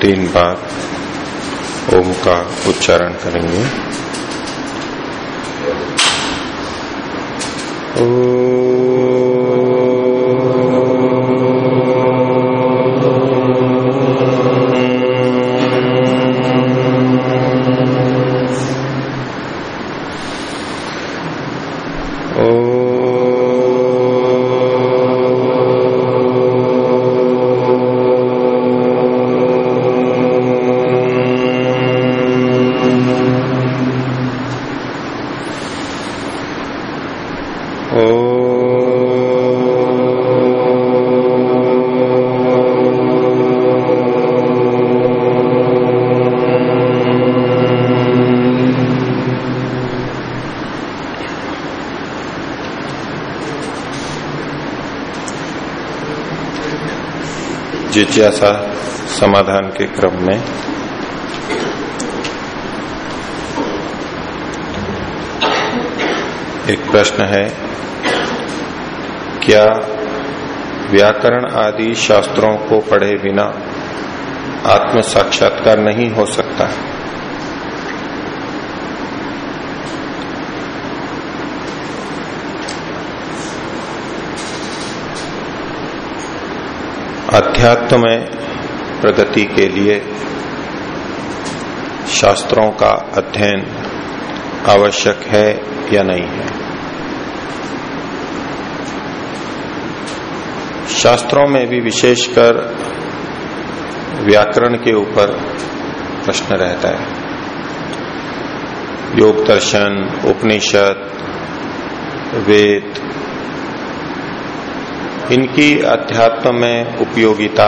तीन बार ओम का उच्चारण करेंगे। जिज्ञासा समाधान के क्रम में। एक प्रश्न है, क्या व्याकरण आदि शास्त्रों को पढ़े बिना आत्म साक्षात्कार नहीं हो सकता? अध्यात्म में प्रगति के लिए शास्त्रों का अध्ययन आवश्यक है या नहीं है? शास्त्रों में भी विशेषकर व्याकरण के ऊपर प्रश्न रहता है। योग दर्शन, उपनिषद, वेद इनकी अध्यात्म में उपयोगिता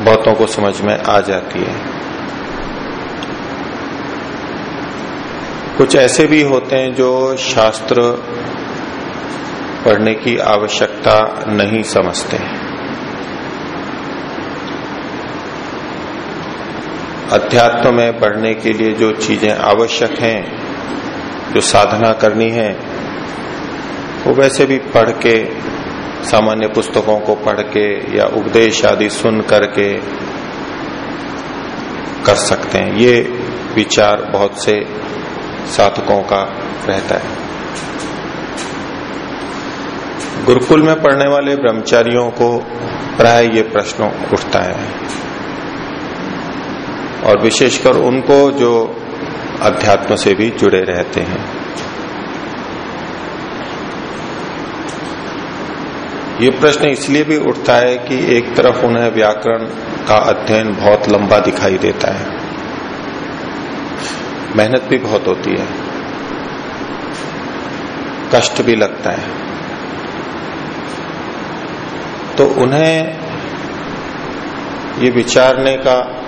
बहुतों को समझ में आ जाती है। कुछ ऐसे भी होते हैं जो शास्त्र पढ़ने की आवश्यकता नहीं समझते। अध्यात्म में पढ़ने के लिए जो चीज़ें आवश्यक हैं, जो साधना करनी है वो वैसे भी पढ़ के, सामान्य पुस्तकों को पढ़ के या उपदेश आदि सुन करके कर सकते हैं। ये विचार बहुत से साधकों का रहता है। गुरुकुल में पढ़ने वाले ब्रह्मचारियों को प्राय ये प्रश्न उठता है। और विशेषकर उनको जो अध्यात्म से भी जुड़े रहते हैं। ये प्रश्न इसलिए भी उठता है कि एक तरफ़ उन्हें व्याकरण का अध्ययन बहुत लंबा दिखाई देता है। मेहनत भी बहुत होती है। कष्ट भी लगता है। तो उन्हें ये विचारने का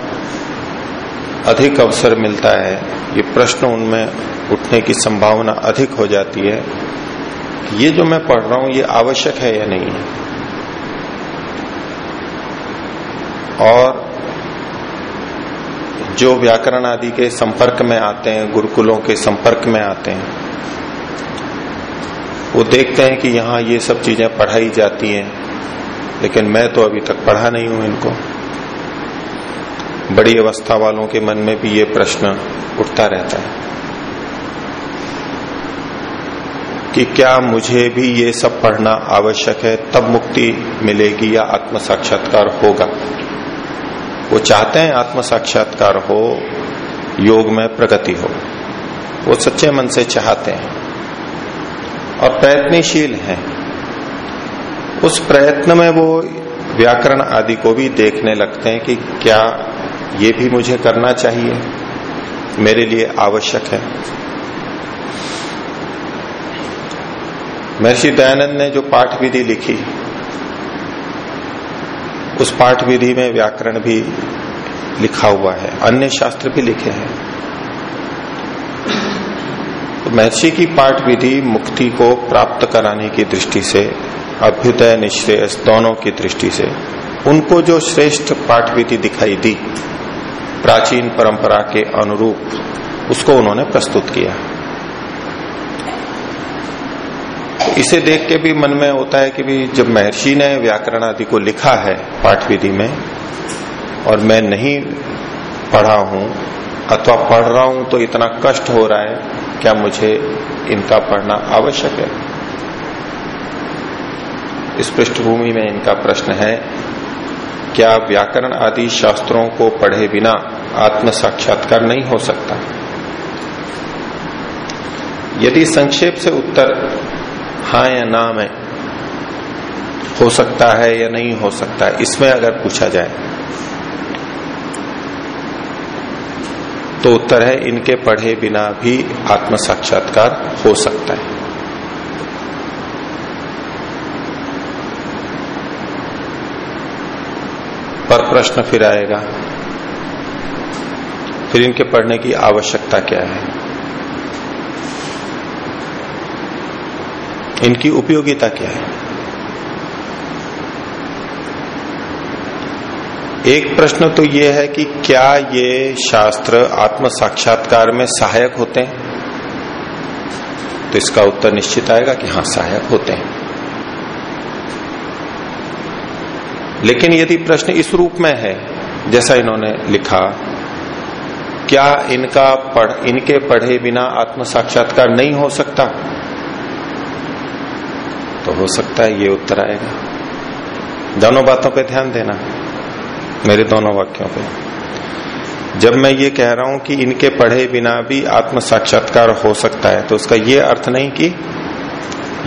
अधिक अवसर मिलता है। ये प्रश्न उनमें उठने की संभावना अधिक हो जाती है। ये जो मैं पढ़ रहा हूँ, ये आवश्यक है या नहीं? है और जो व्याकरण आदि के संपर्क में आते हैं, गुरुकुलों के संपर्क में आते हैं, वो देखते हैं कि यहाँ ये सब चीज़ें पढ़ाई जाती हैं, लेकिन मैं तो अभी तक पढ़ा नहीं हूँ इनको। बड़ी अवस्था वालों के मन में भी ये प्रश्न उठता रहता है। कि क्या मुझे भी ये सब पढ़ना आवश्यक है, तब मुक्ति मिलेगी या आत्म साक्षात्कार होगा। वो चाहते हैं आत्म साक्षात्कार हो, योग में प्रगति हो। वो सच्चे मन से चाहते हैं और प्रयत्नशील हैं। उस प्रयत्न में वो व्याकरण आदि को भी देखने लगते हैं कि क्या ये भी मुझे करना चाहिए, मेरे लिए आवश्यक है। महर्षि दयानंद ने जो पाठ विधि लिखी, उस पाठ विधि में व्याकरण भी लिखा हुआ है, अन्य शास्त्र भी लिखे हैं। तो महर्षि की पाठ विधि मुक्ति को प्राप्त कराने की दृष्टि से, अभ्युदय निश्रेयस दोनों की दृष्टि से, उनको जो श्रेष्ठ पाठ विधि दिखाई दी, प्राचीन परंपरा के अनुरूप, उसको उन्होंने प्रस्तुत किया। इसे देख के भी मन में होता है कि भी जब महर्षि ने व्याकरण आदि को लिखा है पाठ विधि में, और मैं नहीं पढ़ा हूँ, अथवा पढ़ रहा हूँ तो इतना कष्ट हो रहा है, क्या मुझे इनका पढ़ना आवश्यक है? इस पृष्ठभूमि में इनका प्रश्न है, क्या व्याकरण आदि शास्त्रों को पढ़े बिना आत्म साक्षात्कार नहीं हो सकता? यदि संक्षेप से उत्तर हाँ या ना में हो सकता है या नहीं हो सकता है इसमें अगर पूछा जाए तो उत्तर है इनके पढ़े बिना भी आत्म साक्षात्कार हो सकता है। पर प्रश्न फिर आएगा, फिर इनके पढ़ने की आवश्यकता क्या है? इनकी उपयोगिता क्या है? एक प्रश्न तो ये है कि क्या ये शास्त्र आत्म साक्षात्कार में सहायक होते हैं? तो इसका उत्तर निश्चित आएगा कि हाँ सहायक होते हैं। लेकिन यदि प्रश्न इस रूप में है, जैसा इन्होंने लिखा, क्या इनका पढ़, इनके पढ़े बिना आत्म साक्षात्कार नहीं हो सकता? तो हो सकता है ये उत्तर आएगा। दोनों बातों पे ध्यान देना। मेरे दोनों वाक्यों पे। जब मैं ये कह रहा हूँ कि इनके पढ़े बिना भी आत्म साक्षात्कार हो सकता है तो उसका ये अर्थ नहीं कि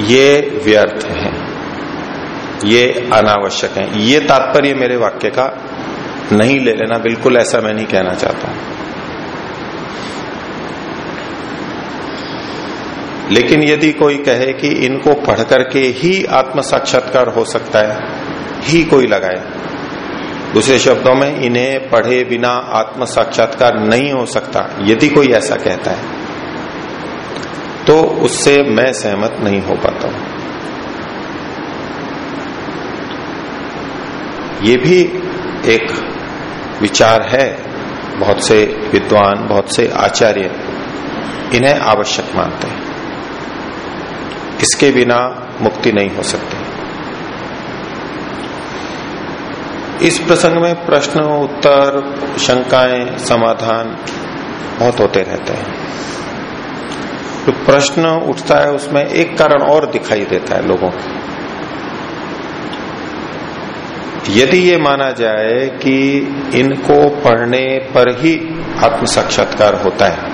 ये व्यर्थ है। ये अनावश्यक है। ये तात्पर्य मेरे वाक्य का नहीं ले लेना, बिल्कुल ऐसा मैं नहीं कहना चाहता। लेकिन यदि कोई कहे कि इनको पढ़ करके ही आत्म साक्षात्कार हो सकता है, ही कोई लगाए। दूसरे शब्दों में, इन्हें पढ़े बिना आत्म साक्षात्कार नहीं हो सकता, यदि कोई ऐसा कहता है तो उससे मैं सहमत नहीं हो पाता हूँ। ये भी एक विचार है, बहुत से विद्वान, बहुत से आचार्य इन्हें आवश्यक मानते हैं। इसके बिना मुक्ति नहीं हो सकती। इस प्रसंग में प्रश्न, उत्तर, शंकाएँ, समाधान बहुत होते रहते हैं। तो प्रश्न उठता है, उसमें एक कारण और दिखाई देता है लोगों को। यदि ये माना जाए कि इनको पढ़ने पर ही आत्म साक्षात्कार होता है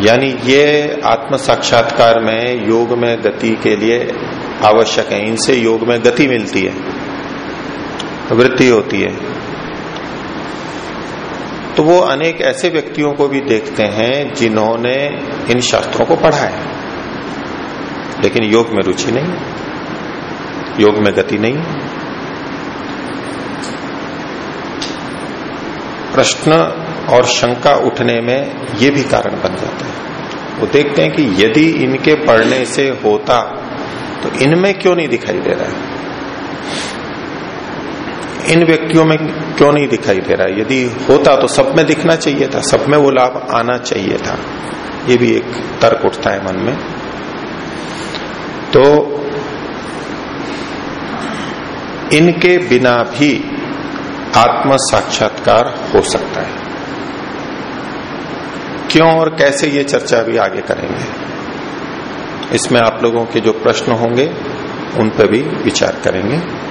यानी ये आत्म साक्षात्कार में योग में गति के लिए आवश्यक है। इनसे योग में गति मिलती है वृद्धि होती है। तो वो अनेक ऐसे व्यक्तियों को भी देखते हैं जिन्होंने इन शास्त्रों को पढ़ा है। लेकिन योग में रुचि नहीं, योग में गति नहीं। प्रश्न और शंका उठने में ये भी कारण बन जाता है। वो देखते हैं कि यदि इनके पढ़ने से होता तो इनमें क्यों नहीं दिखाई दे रहा है? इन व्यक्तियों में क्यों नहीं दिखाई दे रहा यदि होता तो सब में दिखना चाहिए था, सब में वो लाभ आना चाहिए था। ये भी एक तर्क उठता है मन में। तो इनके बिना भी आत्म साक्षात्कार हो सकता है। क्यों और कैसे ये चर्चा भी आगे करेंगे? इसमें आप लोगों के जो प्रश्न होंगे, उन पर भी विचार करेंगे।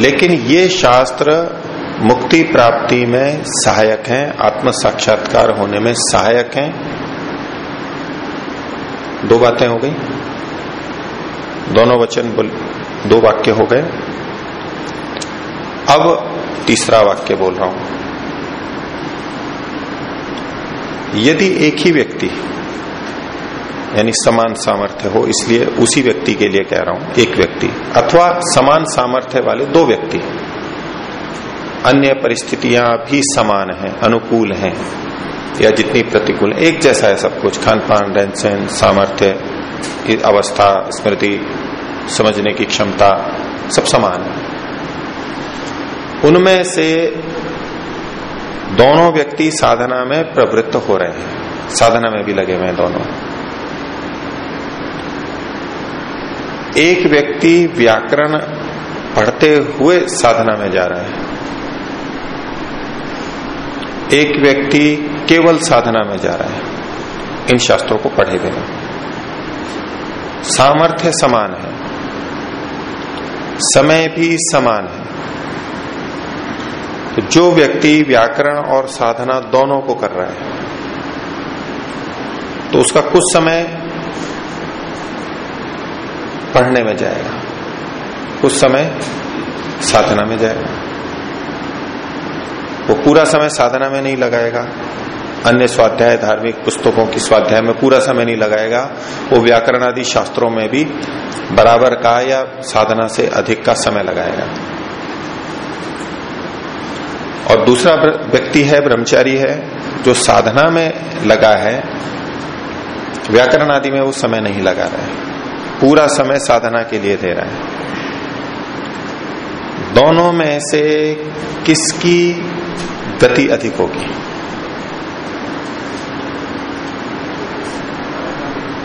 लेकिन ये शास्त्र मुक्ति प्राप्ति में सहायक हैं आत्म साक्षात्कार होने में सहायक हैं। दो बातें हो गई। दोनों वचन बोल, दो वाक्य हो गए। अब तीसरा वाक्य बोल रहा हूँ। यदि एक ही व्यक्ति यानी समान सामर्थ्य हो, इसलिए उसी व्यक्ति के लिए कह रहा हूँ, एक व्यक्ति, अथवा समान सामर्थ्य वाले दो व्यक्ति, अन्य परिस्थितियाँ भी समान हैं, अनुकूल हैं, या जितनी प्रतिकूल, एक जैसा है सब कुछ खान पान रहन सहन सामर्थ्य अवस्था, स्मृति, समझने की क्षमता, सब समान है। उनमें से दोनों व्यक्ति साधना में प्रवृत्त हो रहे हैं। साधना में भी लगे हुए हैं दोनों। एक व्यक्ति व्याकरण पढ़ते हुए साधना में जा रहा है। एक व्यक्ति केवल साधना में जा रहा है। इन शास्त्रों को पढ़े बिना सामर्थ्य समान है। समय भी समान है। तो जो व्यक्ति व्याकरण और साधना दोनों को कर रहा है तो उसका कुछ समय पढ़ने में जाएगा, कुछ समय साधना में जाएगा। वो पूरा समय साधना में नहीं लगाएगा, अन्य स्वाध्याय धार्मिक पुस्तकों की स्वाध्याय में पूरा समय नहीं लगाएगा, वो व्याकरण आदि शास्त्रों में भी बराबर का या साधना से अधिक का समय लगाएगा। और दूसरा व्यक्ति है, ब्रह्मचारी है, जो साधना में लगा है, व्याकरण आदि में वो समय नहीं लगा रहा है। पूरा समय साधना के लिए दे रहा है। दोनों में से किसकी गति अधिक होगी?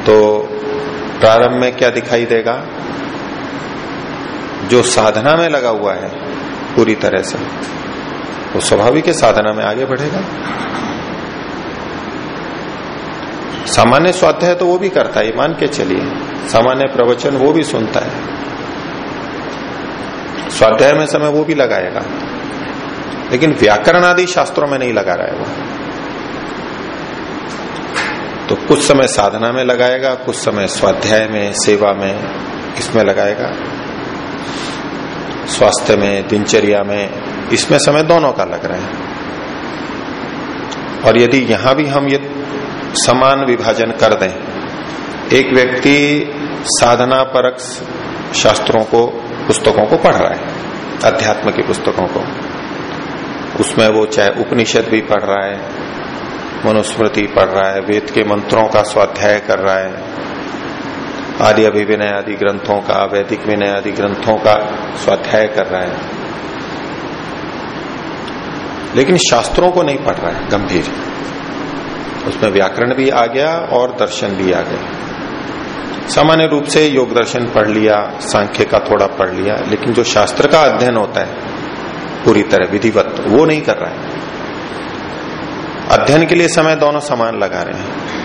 तो प्रारंभ में क्या दिखाई देगा? जो साधना में लगा हुआ है, पूरी तरह से। वो स्वाभाविक है साधना में आगे बढ़ेगा। सामान्य स्वाध्याय तो वो भी करता है मान के चलिए। सामान्य प्रवचन वो भी सुनता है। स्वाध्याय में समय वो भी लगाएगा। लेकिन व्याकरण आदि शास्त्रों में नहीं लगा रहा है वो। तो कुछ समय साधना में लगाएगा, कुछ समय स्वाध्याय में, सेवा में, इसमें लगाएगा। स्वास्थ्य में, दिनचर्या में इसमें समय दोनों का लग रहा है। और यदि यहाँ भी हम ये समान विभाजन कर दें, एक व्यक्ति साधना परक शास्त्रों को, पुस्तकों को पढ़ रहा है अध्यात्म की पुस्तकों को, उसमें वो चाहे उपनिषद भी पढ़ रहा है, मनुस्मृति पढ़ रहा है, वेद के मंत्रों का स्वाध्याय कर रहा है, आदि अभिविनय आदि ग्रंथों का, वैदिक विनय आदि ग्रंथों का स्वाध्याय कर रहा है लेकिन शास्त्रों को नहीं पढ़ रहा है, गंभीर। उसमें व्याकरण भी आ गया और दर्शन भी आ गया। सामान्य रूप से योग दर्शन पढ़ लिया, सांख्य का थोड़ा पढ़ लिया, लेकिन जो शास्त्र का अध्ययन होता है, पूरी तरह विधिवत, वो नहीं कर रहा है। अध्ययन के लिए समय दोनों समान लगा रहे हैं।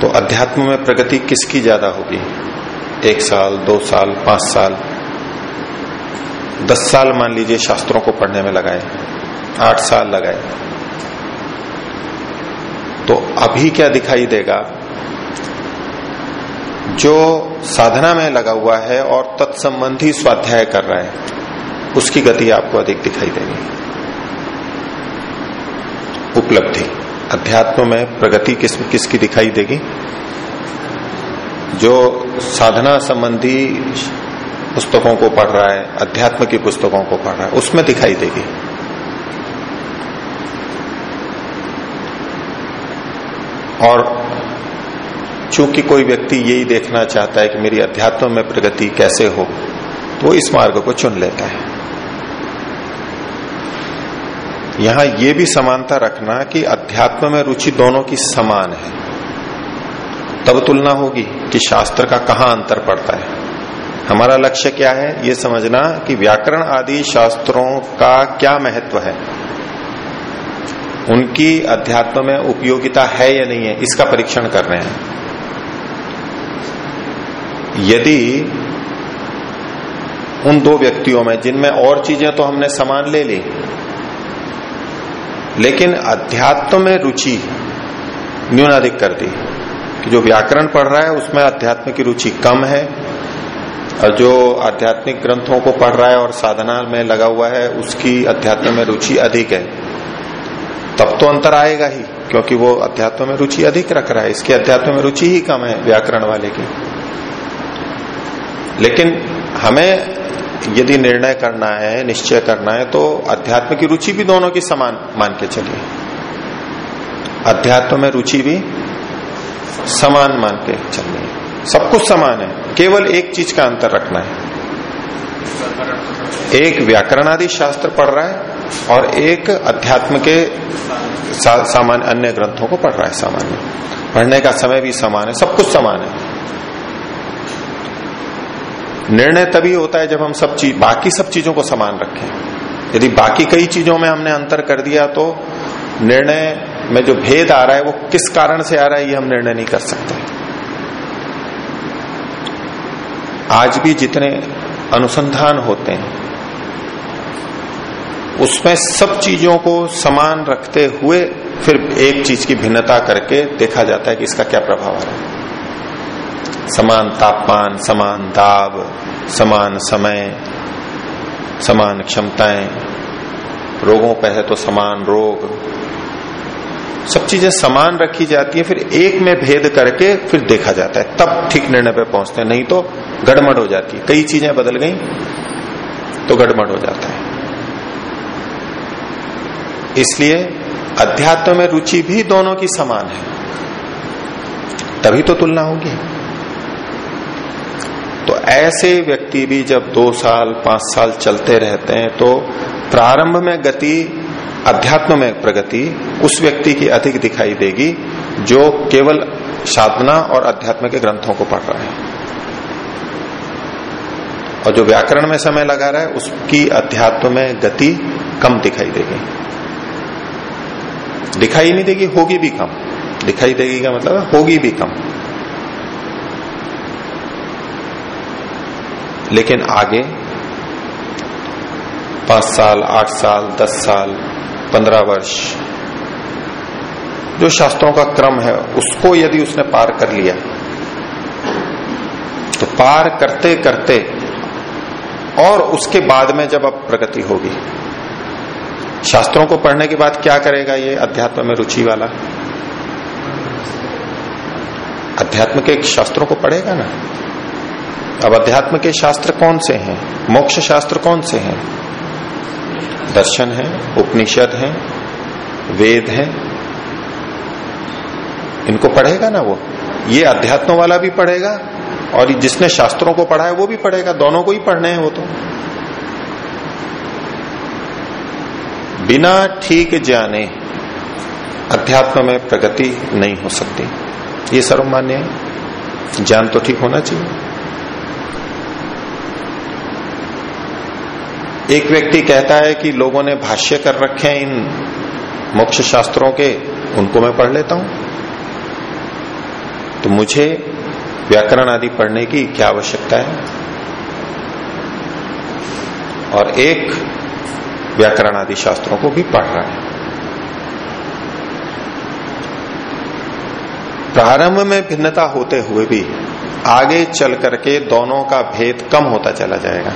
तो अध्यात्म में प्रगति किसकी ज़्यादा होगी? एक साल, दो साल, पाँच साल? दस साल मान लीजिए शास्त्रों को पढ़ने में लगाए, आठ साल लगाए। तो अभी क्या दिखाई देगा? जो साधना में लगा हुआ है और तत्संबंधी स्वाध्याय कर रहा है, उसकी गति आपको अधिक दिखाई देगी। उपलब्धि। अध्यात्म में प्रगति किस, किसकी दिखाई देगी? जो साधना संबंधी पुस्तकों को पढ़ रहा है, अध्यात्म की पुस्तकों को पढ़ रहा है, उसमें दिखाई देगी। और चूँकि कोई व्यक्ति यही देखना चाहता है कि मेरी अध्यात्म में प्रगति कैसे हो तो इस मार्ग को चुन लेता है। यहाँ ये भी समानता रखना कि अध्यात्म में रुचि दोनों की समान है। तब तुलना होगी कि शास्त्र का कहाँ अंतर पड़ता है। हमारा लक्ष्य क्या है? ये समझना कि व्याकरण आदि शास्त्रों का क्या महत्व है। उनकी अध्यात्म में उपयोगिता है या नहीं है, इसका परीक्षण कर रहे हैं। यदि उन दो व्यक्तियों में, जिनमें और चीज़ें तो हमने समान ले ली, लेकिन अध्यात्म में रुचि न्यूनाधिक कर दी, कि जो व्याकरण पढ़ रहा है, उसमें अध्यात्म की रुचि कम है और जो आध्यात्मिक ग्रंथों को पढ़ रहा है और साधना में लगा हुआ है, उसकी अध्यात्म में रुचि अधिक है। तब तो अंतर आएगा ही, क्योंकि वो अध्यात्म में रुचि अधिक रख रहा है। इसकी अध्यात्म में रुचि ही कम है व्याकरण वाले की। लेकिन हमें यदि निर्णय करना है, निश्चय करना है तो अध्यात्म की रुचि भी दोनों की समान मान के चलिए। अध्यात्म में रुचि भी समान मान के चलिए। सब कुछ समान है, केवल एक चीज़ का अंतर रखना है। एक व्याकरण आदि शास्त्र पढ़ रहा है और एक अध्यात्म के सामान्य अन्य ग्रंथों को पढ़ रहा है सामान्य। पढ़ने का समय भी समान है, सब कुछ समान है। निर्णय तभी होता है जब हम सब चीज़, बाकी सब चीज़ों को समान रखें। यदि बाकी कई चीज़ों में हमने अंतर कर दिया तो निर्णय में जो भेद आ रहा है, वो किस कारण से आ रहा है, ये हम निर्णय नहीं कर सकते। आज भी जितने अनुसंधान होते हैं, उसमें सब चीज़ों को समान रखते हुए फिर एक चीज़ की भिन्नता करके देखा जाता है कि इसका क्या प्रभाव आ रहा है। समान तापमान, समान दाब, समान समय, समान क्षमताएँ। रोगों पर है तो समान रोग। सब चीज़ें समान रखी जाती है, फिर एक में भेद करके फिर देखा जाता है। तब ठीक निर्णय पे पहुँचते हैं, नहीं तो गड़बड़ हो जाती है। कई चीज़ें बदल गई तो गड़बड़ हो जाता है। इसलिए अध्यात्म में रुचि भी दोनों की समान है। तभी तो तुलना होगी। तो ऐसे व्यक्ति भी जब दो साल, पाँच साल चलते रहते हैं तो प्रारंभ में गति अध्यात्म में प्रगति उस व्यक्ति की अधिक दिखाई देगी जो केवल साधना और अध्यात्म के ग्रंथों को पढ़ रहा है। और जो व्याकरण में समय लगा रहा है, उसकी अध्यात्म में गति कम दिखाई देगी। दिखाई नहीं देगी, होगी भी कम। दिखाई देगी का मतलब होगी भी कम। लेकिन आगे पाँच साल, आठ साल, दस साल पंद्रह वर्ष। जो शास्त्रों का क्रम है, उसको यदि उसने पार कर लिया तो पार करते करते और उसके बाद में जब अब प्रगति होगी, शास्त्रों को पढ़ने के बाद क्या करेगा ये अध्यात्म में रुचि वाला? अध्यात्म के शास्त्रों को पढ़ेगा ना? अब अध्यात्म के शास्त्र कौन से हैं? मोक्ष शास्त्र कौन से हैं? दर्शन है, उपनिषद है, वेद है। इनको पढ़ेगा ना वो? ये अध्यात्म वाला भी पढ़ेगा और जिसने शास्त्रों को पढ़ा है वो भी पढ़ेगा, दोनों को ही पढ़ने हैं वो तो। बिना ठीक जाने अध्यात्म में प्रगति नहीं हो सकती। ये सर्वमान्य है। ज्ञान तो ठीक होना चाहिए। एक व्यक्ति कहता है कि लोगों ने भाष्य कर रखे हैं इन मोक्ष शास्त्रों के, उनको मैं पढ़ लेता हूँ। तो मुझे व्याकरण आदि पढ़ने की क्या आवश्यकता है? और एक व्याकरण आदि शास्त्रों को भी पढ़ रहा है। प्रारंभ में भिन्नता होते हुए भी आगे चल करके दोनों का भेद कम होता चला जाएगा।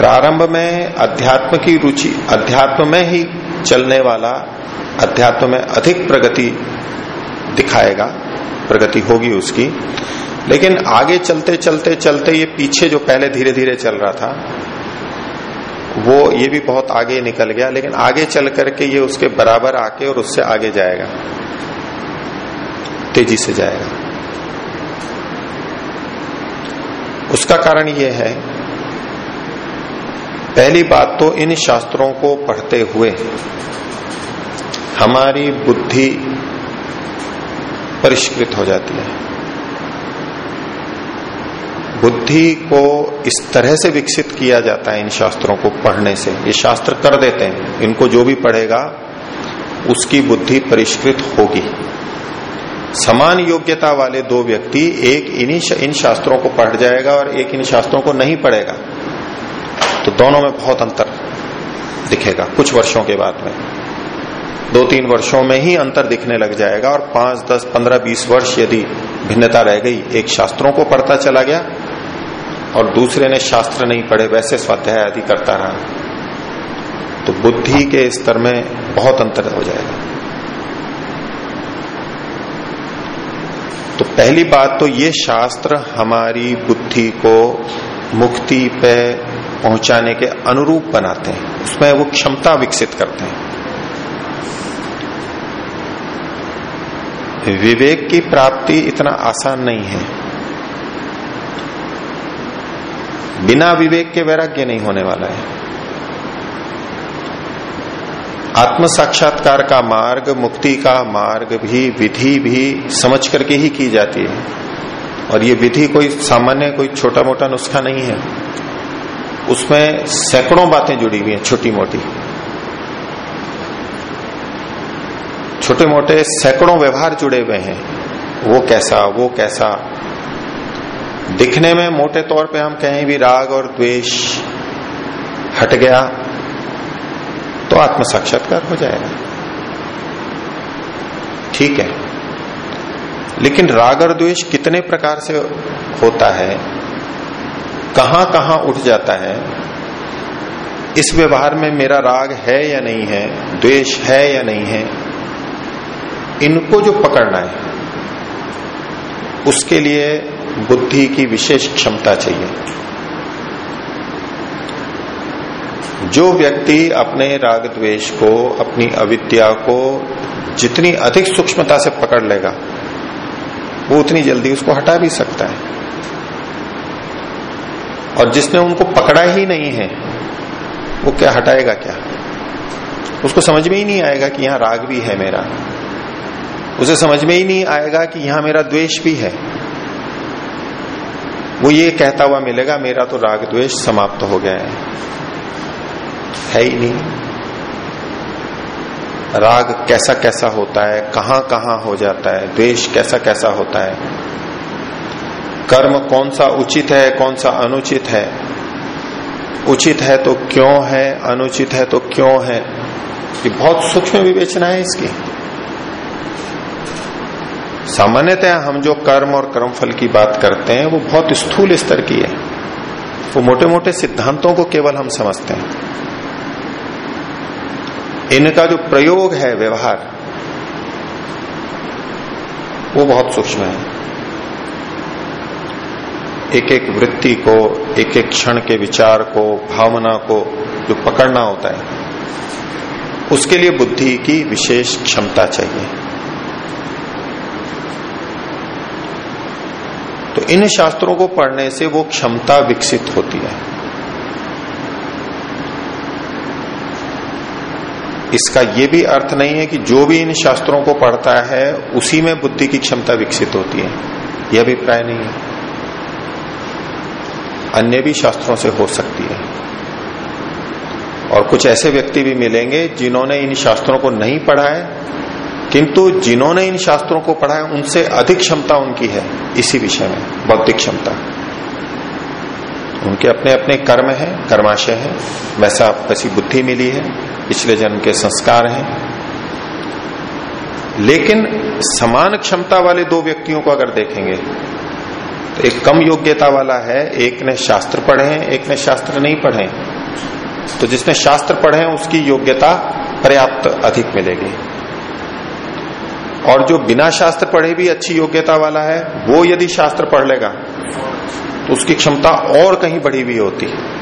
प्रारंभ में अध्यात्म की रुचि, अध्यात्म में ही चलने वाला, अध्यात्म में अधिक प्रगति दिखाएगा, प्रगति होगी उसकी। लेकिन आगे चलते चलते चलते ये पीछे जो पहले धीरे धीरे चल रहा था, वो ये भी बहुत आगे निकल गया, लेकिन आगे चल करके ये उसके बराबर आके और उससे आगे जाएगा। तेज़ी से जाएगा। उसका कारण ये है पहली बात तो इन शास्त्रों को पढ़ते हुए हमारी बुद्धि परिष्कृत हो जाती है। बुद्धि को इस तरह से विकसित किया जाता है इन शास्त्रों को पढ़ने से। ये शास्त्र कर देते हैं। इनको जो भी पढ़ेगा, उसकी बुद्धि परिष्कृत होगी। समान योग्यता वाले दो व्यक्ति एक इन्हीं इन शास्त्रों को पढ़ जाएगा और एक इन शास्त्रों को नहीं पढ़ेगा। दोनों में बहुत अंतर दिखेगा, कुछ वर्षों के बाद में। दो तीन वर्षों में ही अंतर दिखने लग जाएगा और पाँच, दस, पंद्रह, बीस वर्ष यदि भिन्नता रह गई, एक शास्त्रों को पढ़ता चला गया और दूसरे ने शास्त्र नहीं पढ़े, वैसे स्वाध्याय आदि करता रहा तो बुद्धि के स्तर में बहुत अंतर हो जाएगा। तो पहली बात तो ये शास्त्र हमारी बुद्धि को मुक्ति पे पहुँचाने के अनुरूप बनाते हैं। उसमें वो क्षमता विकसित करते हैं। विवेक की प्राप्ति इतना आसान नहीं है। बिना विवेक के वैराग्य नहीं होने वाला है। आत्म साक्षात्कार का मार्ग, मुक्ति का मार्ग भी, विधि भी समझ करके ही की जाती है। और ये विधि कोई सामान्य, कोई छोटा मोटा नुस्खा नहीं है। उसमें सैकड़ों बातें जुड़ी हुई हैं, छोटी मोटी। छोटे मोटे सैकड़ों व्यवहार जुड़े हुए हैं। वो कैसा वो कैसा। दिखने में मोटे तौर पे हम कहें भी राग और द्वेष हट गया तो आत्म साक्षात्कार हो जाएगा। ठीक है। लेकिन राग और द्वेष कितने प्रकार से होता है कहाँ कहाँ उठ जाता है, इस व्यवहार में मेरा राग है या नहीं है, द्वेष है या नहीं है, इनको जो पकड़ना है, उसके लिए बुद्धि की विशेष क्षमता चाहिए। जो व्यक्ति अपने राग द्वेष को, अपनी अविद्या को जितनी अधिक सूक्ष्मता से पकड़ लेगा, वो उतनी जल्दी उसको हटा भी सकता है। और जिसने उनको पकड़ा ही नहीं है, वो क्या हटाएगा क्या? उसको समझ में ही नहीं आएगा कि यहाँ राग भी है मेरा। उसे समझ में ही नहीं आएगा कि यहाँ मेरा द्वेष भी है। वो ये कहता हुआ मिलेगा, मेरा तो राग द्वेष समाप्त हो गया है। है ही नहीं। राग कैसा कैसा होता है कहाँ कहाँ हो जाता है, द्वेष कैसा कैसा होता है कर्म कौन सा उचित है, कौन सा अनुचित है? उचित है तो क्यों है, अनुचित है तो क्यों है? ये बहुत सूक्ष्म विवेचना है इसकी। सामान्यतः हम जो कर्म और कर्मफल की बात करते हैं, वो बहुत स्थूल स्तर की है। वो मोटे मोटे सिद्धांतों को केवल हम समझते हैं। इनका जो प्रयोग है व्यवहार, वो बहुत सूक्ष्म है। एक एक वृत्ति को एक एक क्षण के विचार को, भावना को जो पकड़ना होता है, उसके लिए बुद्धि की विशेष क्षमता चाहिए। तो इन शास्त्रों को पढ़ने से वो क्षमता विकसित होती है। इसका ये भी अर्थ नहीं है कि जो भी इन शास्त्रों को पढ़ता है, उसी में बुद्धि की क्षमता विकसित होती है। यह अभिप्राय नहीं है। अन्य भी शास्त्रों से हो सकती है। और कुछ ऐसे व्यक्ति भी मिलेंगे जिन्होंने इन शास्त्रों को नहीं पढ़ा है, किंतु जिन्होंने इन शास्त्रों को पढ़ा है, उनसे अधिक क्षमता उनकी है इसी विषय में, बौद्धिक क्षमता। उनके अपने अपने कर्म है, कर्माशय है, वैसा वैसी बुद्धि मिली है, पिछले जन्म के संस्कार हैं। लेकिन समान क्षमता वाले दो व्यक्तियों को अगर देखेंगे तो एक कम योग्यता वाला है, एक ने शास्त्र पढ़े हैं, एक ने शास्त्र नहीं पढ़े तो जिसने शास्त्र पढ़े उसकी योग्यता पर्याप्त अधिक मिलेगी। और जो बिना शास्त्र पढ़े भी अच्छी योग्यता वाला है, वो यदि शास्त्र पढ़ लेगा तो उसकी क्षमता और कहीं बढ़ी हुई होती। तो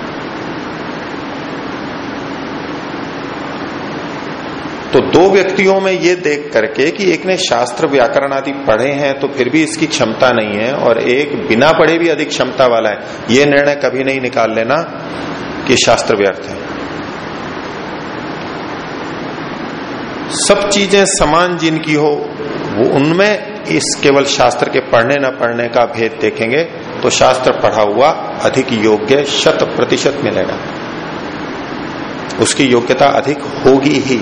दो व्यक्तियों में ये देख करके कि एक ने शास्त्र व्याकरण आदि पढ़े हैं तो फिर भी इसकी क्षमता नहीं है और एक बिना पढ़े भी अधिक क्षमता वाला है। ये निर्णय कभी नहीं निकाल लेना कि शास्त्र व्यर्थ है। सब चीज़ें समान जिनकी हो, वो उनमें इस केवल शास्त्र के पढ़ने न पढ़ने का भेद देखेंगे तो शास्त्र पढ़ा हुआ अधिक योग्य शत प्रतिशत मिलेगा। उसकी योग्यता अधिक होगी ही।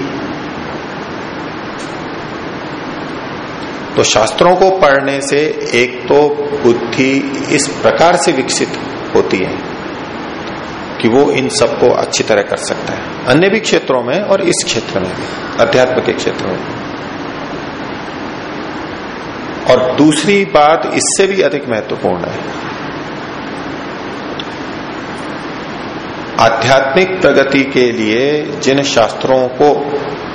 तो शास्त्रों को पढ़ने से एक तो बुद्धि इस प्रकार से विकसित होती है कि वो इन सबको अच्छी तरह कर सकता है। अन्य भी क्षेत्रों में और इस क्षेत्र में भी अध्यात्म के क्षेत्र में। और दूसरी बात इससे भी अधिक महत्वपूर्ण है। आध्यात्मिक प्रगति के लिए जिन शास्त्रों को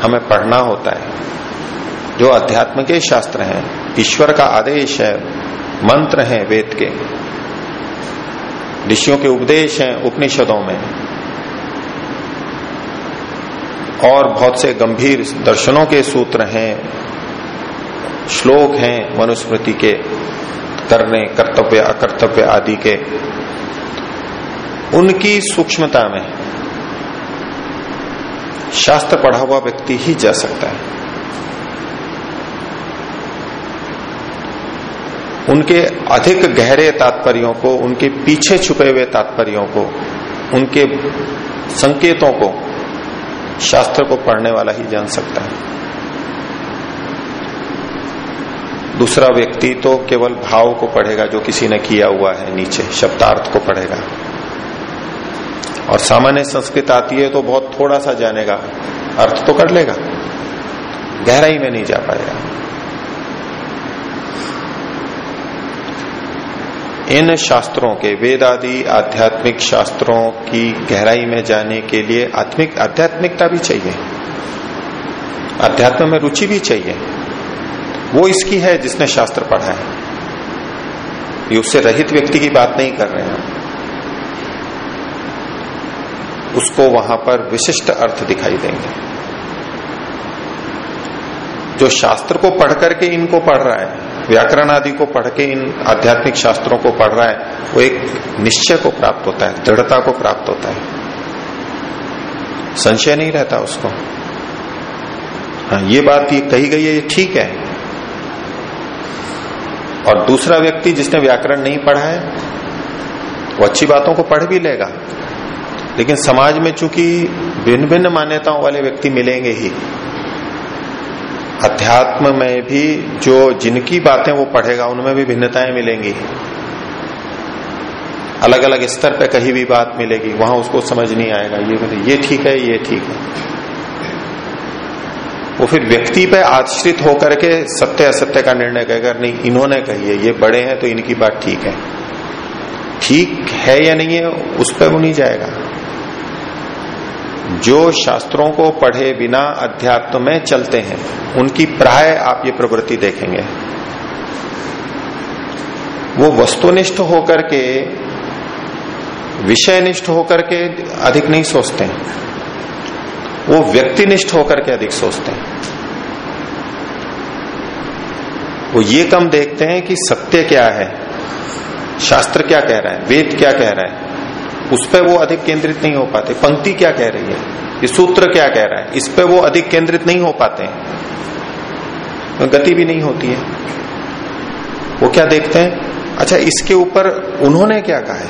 हमें पढ़ना होता है जो अध्यात्म के शास्त्र हैं, ईश्वर का आदेश है, मंत्र हैं वेद के। ऋषियों के उपदेश हैं उपनिषदों में। और बहुत से गंभीर दर्शनों के सूत्र हैं, श्लोक हैं मनुस्मृति के, करने, कर्तव्य, अकर्तव्य आदि के। उनकी सूक्ष्मता में शास्त्र पढ़ा हुआ व्यक्ति ही जा सकता है। उनके अधिक गहरे तात्पर्यों को, उनके पीछे छुपे हुए तात्पर्यों को, उनके संकेतों को शास्त्र को पढ़ने वाला ही जान सकता है। दूसरा व्यक्ति तो केवल भाव को पढ़ेगा जो किसी ने किया हुआ है, नीचे शब्दार्थ को पढ़ेगा। और सामान्य संस्कृत आती है तो बहुत थोड़ा सा जानेगा, अर्थ तो कर लेगा, गहराई में नहीं जा पाएगा। इन शास्त्रों के वेद आदि आध्यात्मिक शास्त्रों की गहराई में जाने के लिए आत्मिक, आध्यात्मिकता भी चाहिए। अध्यात्म में रुचि भी चाहिए। वो इसकी है जिसने शास्त्र पढ़ा है। ये उससे रहित व्यक्ति की बात नहीं कर रहे हैं। उसको वहाँ पर विशिष्ट अर्थ दिखाई देंगे। जो शास्त्र को पढ़ करके इनको पढ़ रहा है व्याकरण आदि को पढ़ के इन आध्यात्मिक शास्त्रों को पढ़ रहा है, वो एक निश्चय को प्राप्त होता है, दृढ़ता को प्राप्त होता है। संशय नहीं रहता उसको। हाँ ये बात ये कही गई है, ये ठीक है। और दूसरा व्यक्ति जिसने व्याकरण नहीं पढ़ा है, वो अच्छी बातों को पढ़ भी लेगा। लेकिन समाज में चूँकि भिन्न भिन्न मान्यताओं वाले व्यक्ति मिलेंगे ही अध्यात्म में भी जो जिनकी बातें वो पढ़ेगा, उनमें भी भिन्नताएँ मिलेंगी। अलग अलग स्तर पे कहीं भी बात मिलेगी, वहाँ उसको समझ नहीं आएगा। ये ये ठीक है, ये ठीक है। वो फिर व्यक्ति पे आश्रित होकर के सत्य असत्य का निर्णय कहेगा नहीं, इन्होंने कही है, ये बड़े हैं तो इनकी बात ठीक है। ठीक है या नहीं है, उस पर वो नहीं जाएगा। जो शास्त्रों को पढ़े बिना अध्यात्म में चलते हैं, उनकी प्राय आप ये प्रवृत्ति देखेंगे। वो वस्तुनिष्ठ होकर के, विषयनिष्ठ होकर के अधिक नहीं सोचते हैं। वो व्यक्तिनिष्ठ होकर के अधिक सोचते हैं। वो ये कम देखते हैं कि सत्य क्या है, शास्त्र क्या कह रहा है, वेद क्या कह रहा है। उस पर वो अधिक केंद्रित नहीं हो पाते। पंक्ति क्या कह रही है? ये सूत्र क्या कह रहा है? इस पर वो अधिक केंद्रित नहीं हो पाते तो गति भी नहीं होती है। वो क्या देखते हैं? अच्छा इसके ऊपर उन्होंने क्या कहा है?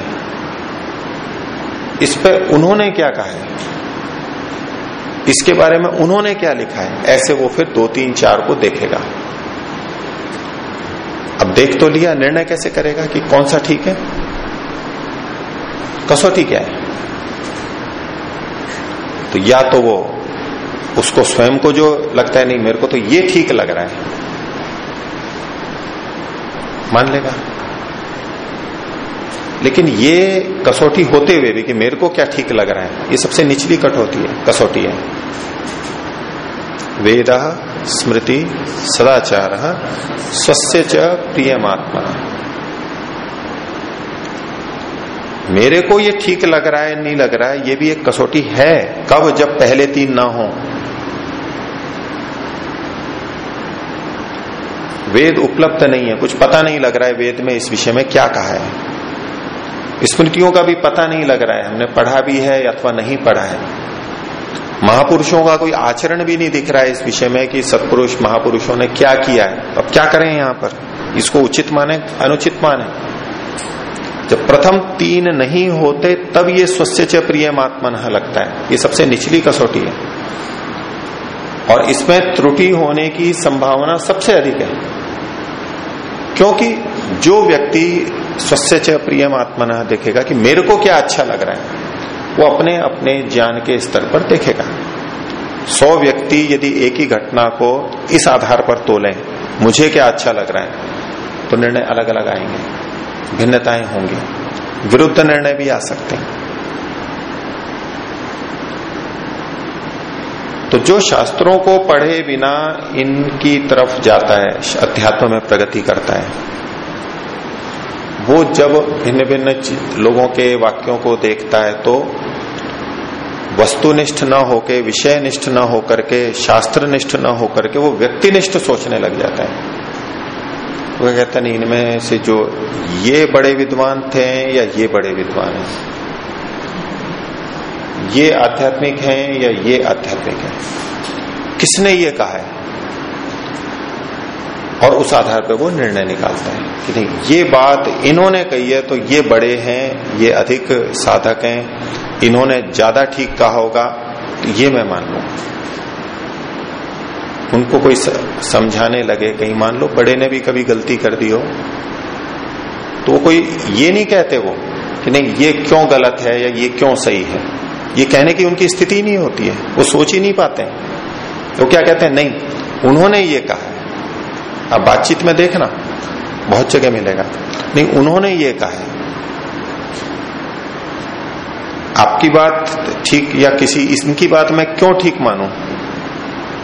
इस पर उन्होंने क्या कहा है? इसके बारे में उन्होंने क्या लिखा है? ऐसे वो फिर दो, तीन, चार को देखेगा। अब देख तो लिया, निर्णय कैसे करेगा कि कौन सा ठीक है? कसौटी क्या है? तो या तो वो उसको स्वयं को जो लगता है, नहीं, मेरे को तो ये ठीक लग रहा है। मान लेगा। लेकिन ये कसौटी होते हुए भी कि मेरे को क्या ठीक लग रहा है, ये सबसे निचली कटौती है, कसौटी है। वेद स्मृति सदाचार स्वस्य च प्रियमात्मा मेरे को ये ठीक लग रहा है, नहीं लग रहा है, ये भी एक कसौटी है। कब जब पहले तीन ना हो। वेद उपलब्ध नहीं है, कुछ पता नहीं लग रहा है वेद में इस विषय में क्या कहा है। स्मृतियों का भी पता नहीं लग रहा है, हमने पढ़ा भी है अथवा नहीं पढ़ा है। महापुरुषों का कोई आचरण भी नहीं दिख रहा है इस विषय में कि सत्पुरुष महापुरुषों ने क्या किया है। अब क्या करें यहाँ पर? इसको उचित माने, अनुचित माने। जब प्रथम तीन नहीं होते, तब ये स्वस्य च प्रियमात्मन लगता है। ये सबसे निचली कसौटी है। और इसमें त्रुटि होने की संभावना सबसे अधिक है। क्योंकि जो व्यक्ति स्वस्य च प्रियमात्मन देखेगा कि मेरे को क्या अच्छा लग रहा है, वो अपने अपने ज्ञान के स्तर पर देखेगा। सौ व्यक्ति यदि एक ही घटना को इस आधार पर तोलें, मुझे क्या अच्छा लग रहा है तो निर्णय अलग अलग आएँगे। भिन्नताएँ होंगी। विरुद्ध निर्णय भी आ सकते हैं। तो जो शास्त्रों को पढ़े बिना इनकी तरफ़ जाता है, अध्यात्म में प्रगति करता है, वो जब भिन्न भिन्न लोगों के वाक्यों को देखता है तो वस्तुनिष्ठ न होके, विषयनिष्ठ न होकर के, शास्त्रनिष्ठ न होकर के वो व्यक्तिनिष्ठ सोचने लग जाता है। वो कहता, नहीं, इनमें से जो ये बड़े विद्वान थे या ये बड़े विद्वान हैं? ये आध्यात्मिक हैं या ये आध्यात्मिक है? किसने ये कहा है? और उस आधार पर वो निर्णय निकालता है कि नहीं, ये बात इन्होंने कही है तो ये बड़े हैं, ये अधिक साधक हैं, इन्होंने ज़्यादा ठीक कहा होगा तो ये मैं मान लू उनको कोई समझाने लगे, कहीं मान लो बड़े ने भी कभी गलती कर दी हो तो कोई ये नहीं कहते वो कि नहीं, ये क्यों गलत है या ये क्यों सही है। ये कहने की उनकी स्थिति नहीं होती है, वो सोच ही नहीं पाते तो क्या कहते हैं? नहीं, उन्होंने ये कहा है। अब बातचीत में देखना, बहुत जगह मिलेगा। नहीं, उन्होंने ये कहा है। आपकी बात ठीक या किसी, इनकी बात मैं क्यों ठीक मानू?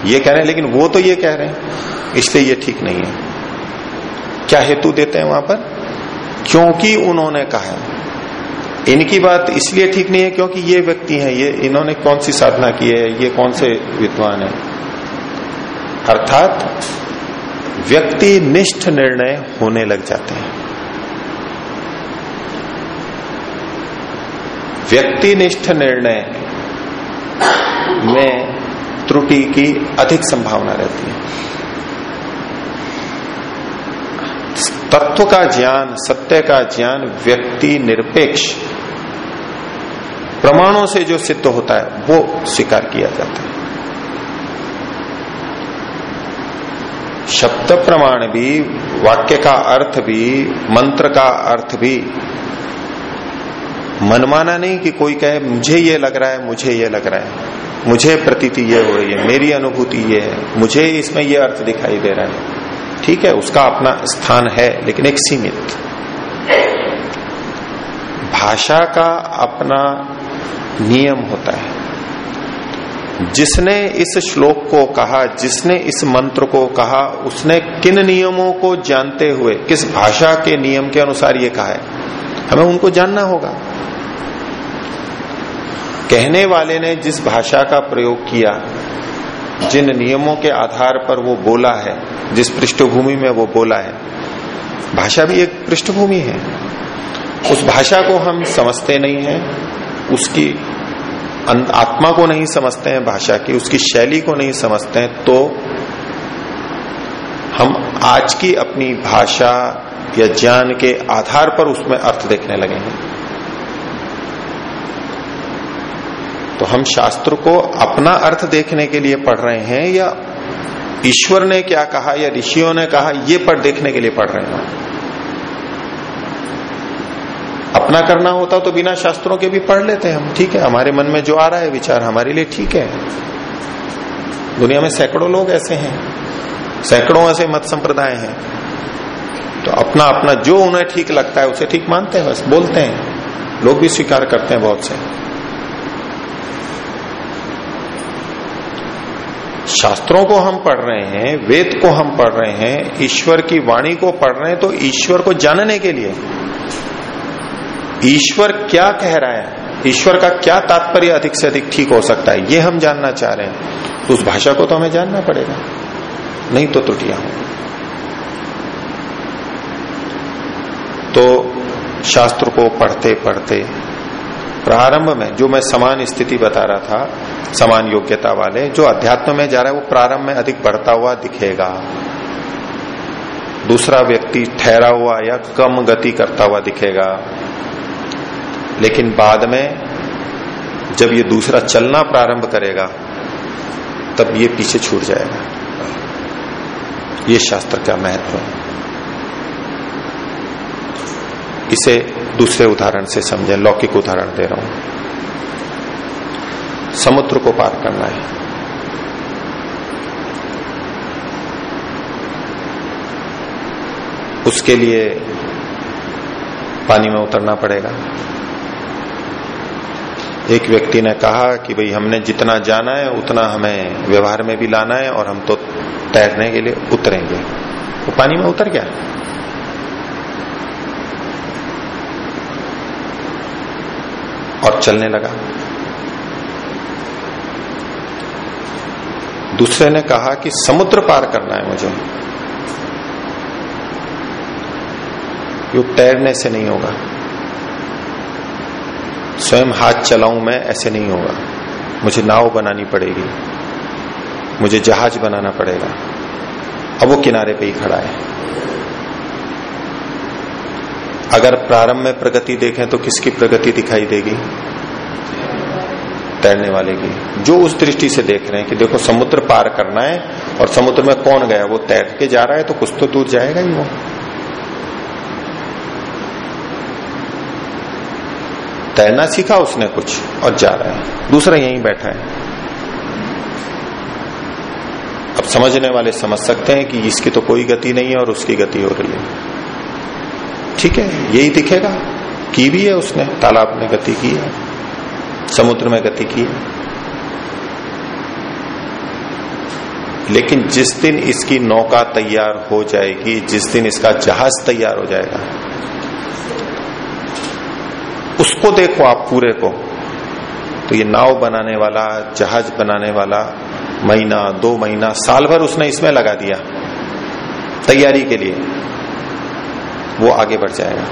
ये कह रहे हैं, लेकिन वो तो ये कह रहे हैं, इसलिए ये ठीक नहीं है। क्या हेतु देते हैं वहाँ पर? क्योंकि उन्होंने कहा है। इनकी बात इसलिए ठीक नहीं है क्योंकि ये व्यक्ति हैं, ये इन्होंने कौन सी साधना की है, ये कौन से विद्वान है? अर्थात व्यक्ति निष्ठ निर्णय होने लग जाते हैं। व्यक्ति निष्ठ निर्णय में त्रुटि की अधिक संभावना रहती है। तत्व का ज्ञान, सत्य का ज्ञान, व्यक्ति निरपेक्ष, प्रमाणों से जो सिद्ध होता है, वो स्वीकार किया जाता है। शब्द प्रमाण भी, वाक्य का अर्थ भी, मंत्र का अर्थ भी, मनमाना नहीं कि कोई कहे, मुझे ये लग रहा है, मुझे ये लग रहा है। मुझे प्रतीति ये हो रही है, मेरी अनुभूति ये है, मुझे इसमें ये अर्थ दिखाई दे रहा है। ठीक है, उसका अपना स्थान है, लेकिन एक सीमित। भाषा का अपना नियम होता है। जिसने इस श्लोक को कहा, जिसने इस मंत्र को कहा, उसने किन नियमों को जानते हुए, किस भाषा के नियम के अनुसार ये कहा है, हमें उनको जानना होगा। कहने वाले ने जिस भाषा का प्रयोग किया, जिन नियमों के आधार पर वो बोला है, जिस पृष्ठभूमि में वो बोला है, भाषा भी एक पृष्ठभूमि है। उस भाषा को हम समझते नहीं है, उसकी आत्मा को नहीं समझते हैं भाषा की, उसकी शैली को नहीं समझते हैं तो हम आज की अपनी भाषा या ज्ञान के आधार पर उसमें अर्थ देखने लगेंगे तो हम शास्त्र को अपना अर्थ देखने के लिए पढ़ रहे हैं या ईश्वर ने क्या कहा या ऋषियों ने कहा, ये पढ़ देखने के लिए पढ़ रहे हैं? अपना करना होता तो बिना शास्त्रों के भी पढ़ लेते हैं हम, ठीक है? हमारे मन में जो आ रहा है विचार हमारे लिए ठीक है। दुनिया में सैकड़ों लोग ऐसे हैं, सैकड़ों ऐसे मत संप्रदाय हैं। तो अपना अपना जो उन्हें ठीक लगता है उसे ठीक मानते हैं, बस बोलते हैं। लोग भी स्वीकार करते हैं बहुत से। शास्त्रों को हम पढ़ रहे हैं, वेद को हम पढ़ रहे हैं, ईश्वर की वाणी को पढ़ रहे हैं तो ईश्वर को जानने के लिए। ईश्वर क्या कह रहा है? ईश्वर का क्या तात्पर्य अधिक से अधिक ठीक हो सकता है? ये हम जानना चाह रहे हैं। तो उस भाषा को तो हमें जानना पड़ेगा। नहीं तो त्रुटियाँ हो तो शास्त्र को पढ़ते पढ़ते प्रारंभ में, जो मैं समान स्थिति बता रहा था, समान योग्यता वाले, जो अध्यात्म में जा रहा है, वो प्रारंभ में अधिक बढ़ता हुआ दिखेगा। दूसरा व्यक्ति ठहरा हुआ या कम गति करता हुआ दिखेगा। लेकिन बाद में, जब ये दूसरा चलना प्रारंभ करेगा, तब ये पीछे छूट जाएगा। ये शास्त्र का महत्व है। इसे दूसरे उदाहरण से समझें, लौकिक उदाहरण दे रहा हूँ। समुद्र को पार करना है। उसके लिए पानी में उतरना पड़ेगा। एक व्यक्ति ने कहा कि भाई, हमने जितना जाना है, उतना हमें व्यवहार में भी लाना है और हम तो तैरने के लिए उतरेंगे। वो तो पानी में उतर गया। और चलने लगा। दूसरे ने कहा कि समुद्र पार करना है मुझे। ये तैरने से नहीं होगा। स्वयं हाथ चलाऊं मैं, ऐसे नहीं होगा। मुझे नाव बनानी पड़ेगी। मुझे जहाज़ बनाना पड़ेगा। अब वो किनारे पे ही खड़ा है। अगर प्रारंभ में प्रगति देखें तो किसकी प्रगति दिखाई देगी? तैरने वाले की। जो उस दृष्टि से देख रहे हैं कि देखो समुद्र पार करना है और समुद्र में कौन गया? वो तैर के जा रहा है तो कुछ तो दूर जाएगा ही वो। तैरना सीखा उसने कुछ और जा रहा है। दूसरा यहीं बैठा है। अब समझने वाले समझ सकते हैं कि इसकी तो कोई गति नहीं है और उसकी गति हो रही है। ठीक है, यही दिखेगा। की भी है उसने, तालाब में गति की है, समुद्र में गति की है। लेकिन जिस दिन इसकी नौका तैयार हो जाएगी, जिस दिन इसका जहाज़ तैयार हो जाएगा, उसको देखो आप पूरे को। तो ये नाव बनाने वाला, जहाज़ बनाने वाला, महीना, दो महीना, साल भर उसने इसमें लगा दिया, तैयारी के लिए। वो आगे बढ़ जाएगा।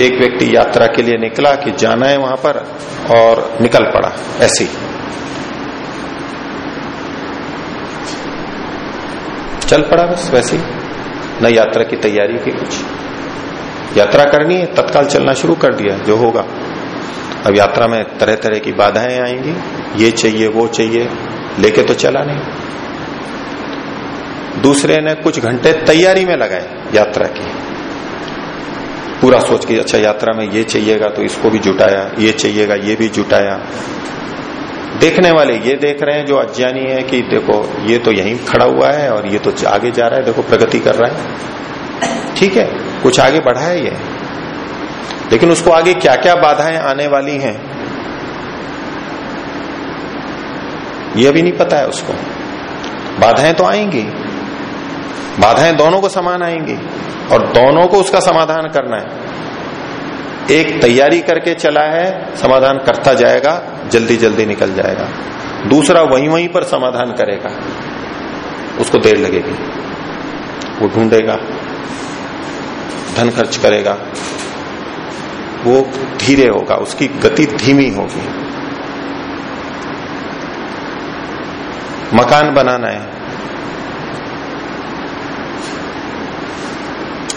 एक व्यक्ति यात्रा के लिए निकला कि जाना है वहाँ पर और निकल पड़ा, ऐसे चल पड़ा बस वैसे न यात्रा की तैयारी की कुछ। यात्रा करनी है, तत्काल चलना शुरू कर दिया, जो होगा। अब यात्रा में तरह तरह की बाधाएँ आएँगी। ये चाहिए, वो चाहिए, लेके तो चला नहीं। दूसरे ने कुछ घंटे तैयारी में लगाए यात्रा की। पूरा सोच के अच्छा यात्रा में ये चाहिएगा तो इसको भी जुटाया, ये चाहिएगा, ये भी जुटाया। देखने वाले ये देख रहे हैं, जो अज्ञानी है कि देखो, ये तो यहीं खड़ा हुआ है और ये तो आगे जा रहा है, देखो, प्रगति कर रहा है। ठीक है, कुछ आगे बढ़ा है ये। लेकिन उसको आगे क्या क्या बाधाएँ आने वाली हैं? ये अभी नहीं पता है उसको। बाधाएँ तो आएँगी। बाधाएँ दोनों को समान आएँगी और दोनों को उसका समाधान करना है। एक तैयारी करके चला है, समाधान करता जाएगा जल्दी जल्दी निकल जाएगा। दूसरा वहीं वहीं पर समाधान करेगा। उसको देर लगेगी। वो ढूंढेगा, धन खर्च करेगा। वो धीरे होगा, उसकी गति धीमी होगी। मकान बनाना है।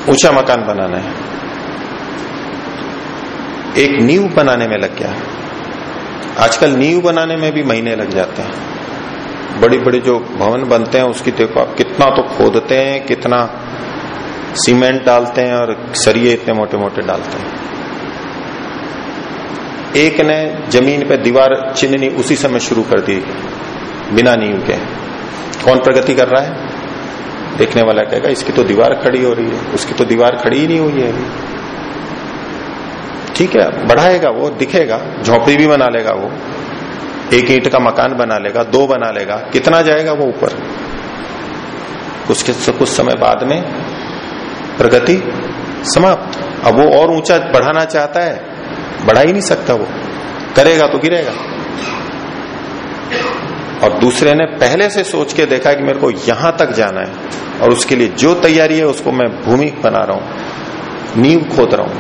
ऊँचा मकान बनाना है। एक नींव बनाने में लग गया। आजकल नींव बनाने में भी महीने लग जाते हैं। बड़ी बड़ी जो भवन बनते हैं, उसकी देखो आप कितना तो खोदते हैं, कितना सीमेंट डालते हैं और सरिये इतने मोटे मोटे डालते हैं। एक ने ज़मीन पे दीवार चिन्हनी उसी समय शुरू कर दी, बिना नींव के। कौन प्रगति कर रहा है? देखने वाला कहेगा, इसकी तो दीवार खड़ी हो रही है, उसकी तो दीवार खड़ी ही नहीं हुई है ठीक है, बढ़ाएगा वो, दिखेगा, झोपड़ी भी बना लेगा वो। एक ईंट का मकान बना लेगा, दो बना लेगा, कितना जाएगा वो ऊपर? कुछ कुछ समय बाद में प्रगति समाप्त। अब वो और ऊँचा बढ़ाना चाहता है, बढ़ा ही नहीं सकता वो। करेगा तो गिरेगा। और दूसरे ने पहले से सोच के देखा कि मेरे को यहाँ तक जाना है और उसके लिए जो तैयारी है उसको मैं भूमि बना रहा हूँ, नींव खोद रहा हूँ,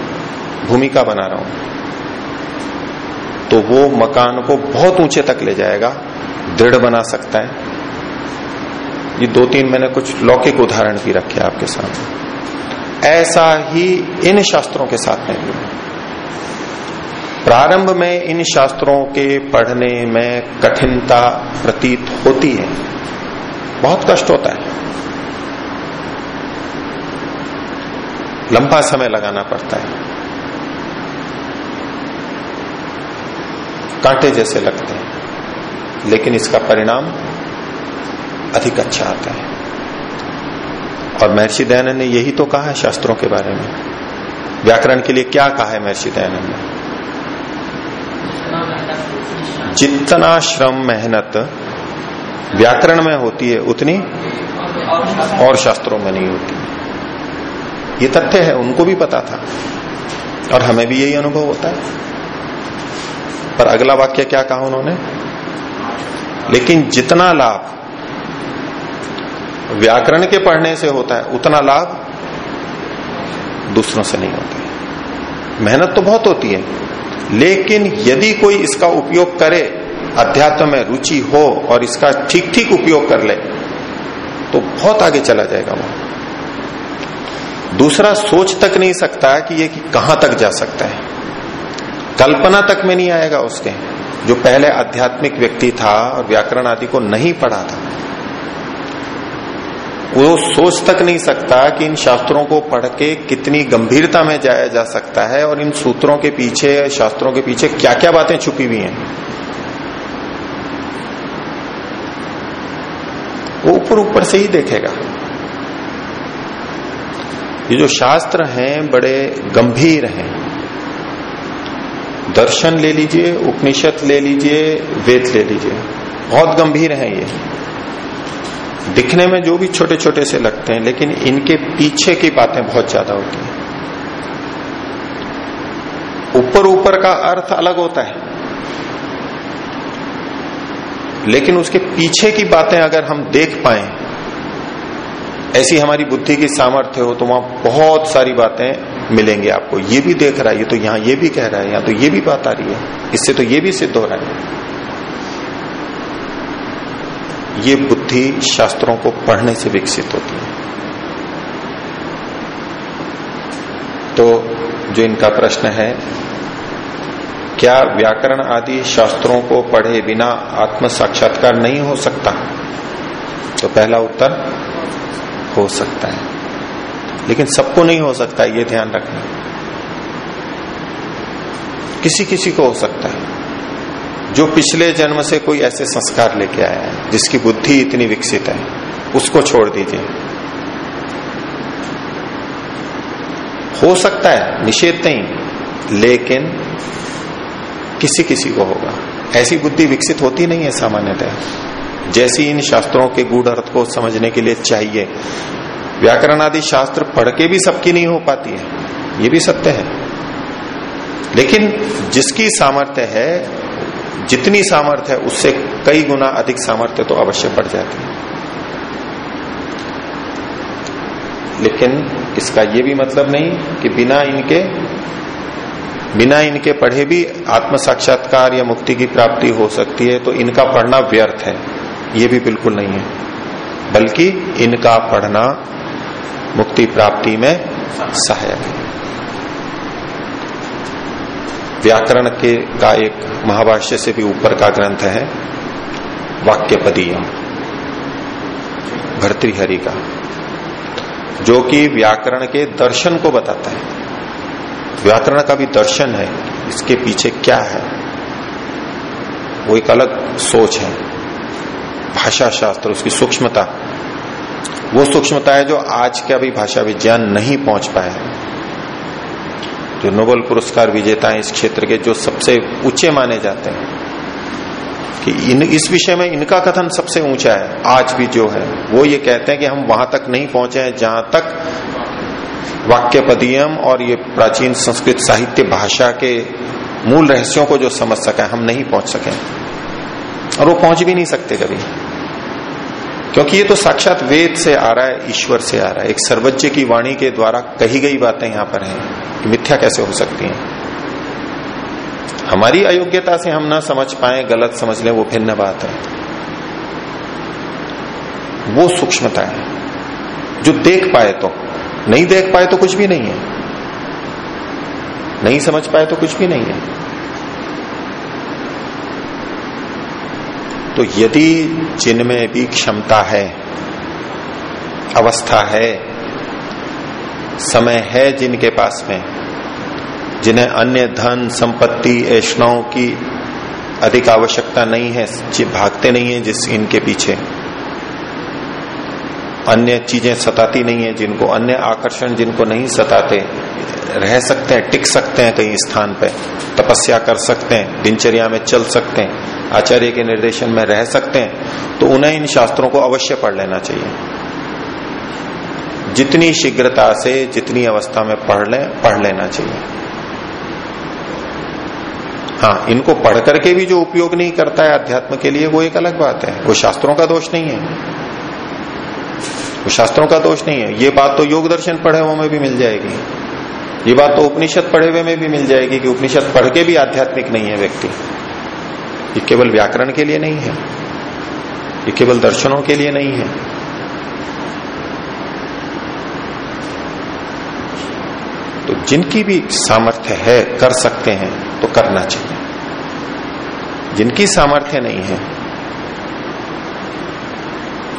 भूमिका बना रहा हूँ। तो वो मकान को बहुत ऊँचे तक ले जाएगा, दृढ़ बना सकता है। ये दो तीन मैंने कुछ लौकिक उदाहरण भी रखे आपके सामने। ऐसा ही इन शास्त्रों के साथ में भी। प्रारंभ में इन शास्त्रों के पढ़ने में कठिनता प्रतीत होती है। बहुत कष्ट होता है। लंबा समय लगाना पड़ता है। कांटे जैसे लगते हैं, लेकिन इसका परिणाम अधिक अच्छा आता है। और महर्षि दयानंद ने यही तो कहा है शास्त्रों के बारे में। व्याकरण के लिए क्या कहा है महर्षि दयानंद ने? जितना श्रम मेहनत व्याकरण में होती है उतनी और शास्त्रों में नहीं होती। ये तथ्य है, उनको भी पता था और हमें भी यही अनुभव होता है। पर अगला वाक्य क्या कहा उन्होंने? लेकिन जितना लाभ व्याकरण के पढ़ने से होता है, उतना लाभ दूसरों से नहीं होता मेहनत तो बहुत होती है लेकिन यदि कोई इसका उपयोग करे, अध्यात्म में रुचि हो और इसका ठीक ठीक उपयोग कर ले तो बहुत आगे चला जाएगा वो दूसरा, सोच तक नहीं सकता कि ये कहाँ तक जा सकता है। कल्पना तक में नहीं आएगा उसके, जो पहले आध्यात्मिक व्यक्ति था और व्याकरण आदि को नहीं पढ़ा था। वो सोच तक नहीं सकता कि इन शास्त्रों को पढ़ के कितनी गंभीरता में जाया जा सकता है और इन सूत्रों के पीछे, शास्त्रों के पीछे क्या क्या बातें छुपी हुई हैं। वो ऊपर ऊपर से ही देखेगा। ये जो शास्त्र हैं, बड़े गंभीर हैं। दर्शन ले लीजिए, उपनिषद ले लीजिए, वेद ले लीजिए। बहुत गंभीर हैं ये। दिखने में जो भी छोटे छोटे से लगते हैं, लेकिन इनके पीछे की बातें बहुत ज़्यादा होती हैं। ऊपर ऊपर का अर्थ अलग होता है। लेकिन उसके पीछे की बातें अगर हम देख पाए, ऐसी हमारी बुद्धि की सामर्थ्य हो तो वहाँ बहुत सारी बातें मिलेंगी आपको। ये भी देख रहा है, ये तो यहाँ ये भी कह रहा है, यहाँ तो ये भी बात आ रही है, इससे तो ये भी सिद्ध हो रहा है। ये बुद्धि शास्त्रों को पढ़ने से विकसित होती है। तो जो इनका प्रश्न है, क्या व्याकरण आदि शास्त्रों को पढ़े बिना आत्म साक्षात्कार नहीं हो सकता? तो पहला उत्तर, हो सकता है। लेकिन सबको नहीं हो सकता, ये ध्यान रखना। किसी किसी को हो सकता है। जो पिछले जन्म से कोई ऐसे संस्कार लेके आया है, जिसकी बुद्धि इतनी विकसित है, उसको छोड़ दीजिए। हो सकता है, निषेध नहीं, लेकिन किसी किसी को होगा। ऐसी बुद्धि विकसित होती नहीं है सामान्यतः। जैसी इन शास्त्रों के गूढ़ अर्थ को समझने के लिए चाहिए। व्याकरण आदि शास्त्र पढ़ के भी सबकी नहीं हो पाती है। ये भी सत्य है। लेकिन जिसकी सामर्थ्य है जितनी सामर्थ्य है, उससे कई गुना अधिक सामर्थ्य तो अवश्य बढ़ जाती है। लेकिन इसका यह भी मतलब नहीं कि बिना इनके बिना इनके पढ़े भी आत्म साक्षात्कार या मुक्ति की प्राप्ति हो सकती है तो इनका पढ़ना व्यर्थ है। ये भी बिल्कुल नहीं है। बल्कि इनका पढ़ना मुक्ति प्राप्ति में सहायक है। व्याकरण के का एक महाभाष्य से भी ऊपर का ग्रंथ है, वाक्यपदीयम। भर्तृहरि का। जो कि व्याकरण के दर्शन को बताता है। व्याकरण का भी दर्शन है, इसके पीछे क्या है? वो एक अलग सोच है भाषा शास्त्र उसकी सूक्ष्मता। वो सूक्ष्मता है जो आज का भी भाषा विज्ञान नहीं पहुँच पाया है। जो नोबल पुरस्कार विजेता है इस क्षेत्र के, जो सबसे ऊँचे माने जाते हैं। कि इन, इस विषय में इनका कथन सबसे ऊँचा है। आज भी जो है, वो ये कहते हैं कि हम वहाँ तक नहीं पहुँचे हैं, जहाँ तक वाक्यपदियम और ये प्राचीन संस्कृत साहित्य भाषा के मूल रहस्यों को जो समझ सके, हम नहीं पहुँच सके। और वो पहुँच भी नहीं सकते कभी। क्योंकि ये तो साक्षात वेद से आ रहा है, ईश्वर से आ रहा है। एक सर्वज्ञ की वाणी के द्वारा कही गई बातें यहाँ पर हैं कि मिथ्या कैसे हो सकती हैं। हमारी अयोग्यता से हम ना समझ पाए, गलत समझ लें, वो भिन्न बात है। वो सूक्ष्मता है। जो देख पाए तो। नहीं देख पाए तो कुछ भी नहीं है। नहीं समझ पाए तो कुछ भी नहीं है। तो यदि जिनमें भी क्षमता है, अवस्था है, समय है जिनके पास में, जिन्हें अन्य धन, संपत्ति ऐष्णाओं की अधिक आवश्यकता नहीं है भागते नहीं है जिस इनके पीछे। अन्य चीज़ें सताती नहीं है जिनको, अन्य आकर्षण जिनको नहीं सताते, रह सकते हैं, टिक सकते हैं कहीं स्थान पे, तपस्या कर सकते हैं, दिनचर्या में चल सकते हैं। आचार्य के निर्देशन में रह सकते हैं तो उन्हें इन शास्त्रों को अवश्य पढ़ लेना चाहिए। जितनी शीघ्रता से, जितनी अवस्था में पढ़ लें, पढ़ लेना चाहिए। हाँ इनको पढ़ करके भी जो उपयोग नहीं करता है अध्यात्म के लिए, वो एक अलग बात है। वो शास्त्रों का दोष नहीं है। वो शास्त्रों का दोष नहीं है। ये बात तो योग दर्शन पढ़े हुए में भी मिल जाएगी। ये बात तो उपनिषद पढ़े हुए में भी मिल जाएगी कि उपनिषद पढ़ के भी आध्यात्मिक नहीं है व्यक्ति। ये केवल व्याकरण के लिए नहीं है। ये केवल दर्शनों के लिए नहीं है। तो जिनकी भी सामर्थ्य है, कर सकते हैं तो करना चाहिए। जिनकी सामर्थ्य नहीं है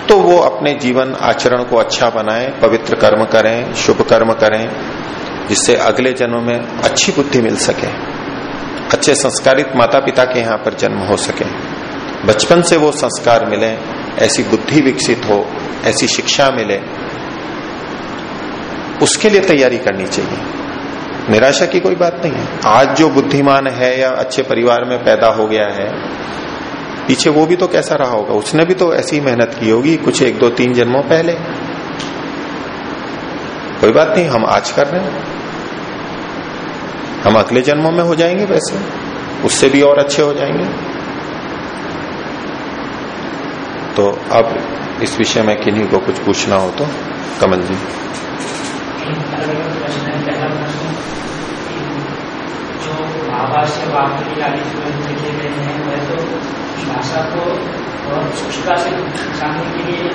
तो वो अपने जीवन आचरण को अच्छा बनाएँ, पवित्र कर्म करें, शुभ कर्म करें, जिससे अगले जन्म में अच्छी बुद्धि मिल सके। अच्छे संस्कारित माता पिता के यहाँ पर जन्म हो सके। बचपन से वो संस्कार मिले, ऐसी बुद्धि विकसित हो, ऐसी शिक्षा मिले। उसके लिए तैयारी करनी चाहिए। निराशा की कोई बात नहीं है। आज जो बुद्धिमान है या अच्छे परिवार में पैदा हो गया है, पीछे वो भी तो कैसा रहा होगा? उसने भी तो ऐसी मेहनत की होगी, कुछ एक दो तीन जन्मों पहले। कोई बात नहीं, हम आज कर रहे हैं। हम अगले जन्मों में हो जाएँगे वैसे। उससे भी और अच्छे हो जाएँगे। तो अब इस विषय में किन्हीं को कुछ पूछना हो तो कमल जी। जो भाषा तो को और के लिए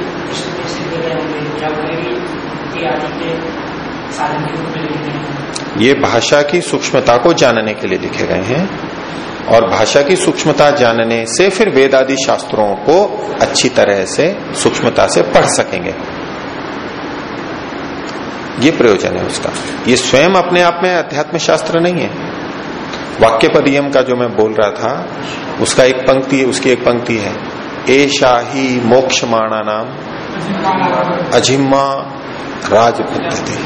साधन के रूप में लिखते हैं। ये भाषा की सूक्ष्मता को जानने के लिए लिखे गए हैं और भाषा की सूक्ष्मता जानने से फिर वेद आदि शास्त्रों को अच्छी तरह से सूक्ष्मता से पढ़ सकेंगे। ये प्रयोजन है उसका। ये स्वयं अपने आप में अध्यात्म शास्त्र नहीं है। वाक्य पदियम का जो मैं बोल रहा था उसका एक पंक्ति उसकी एक पंक्ति है। एशा ही मोक्ष माणा नाम अजिम्मा राज पद्धति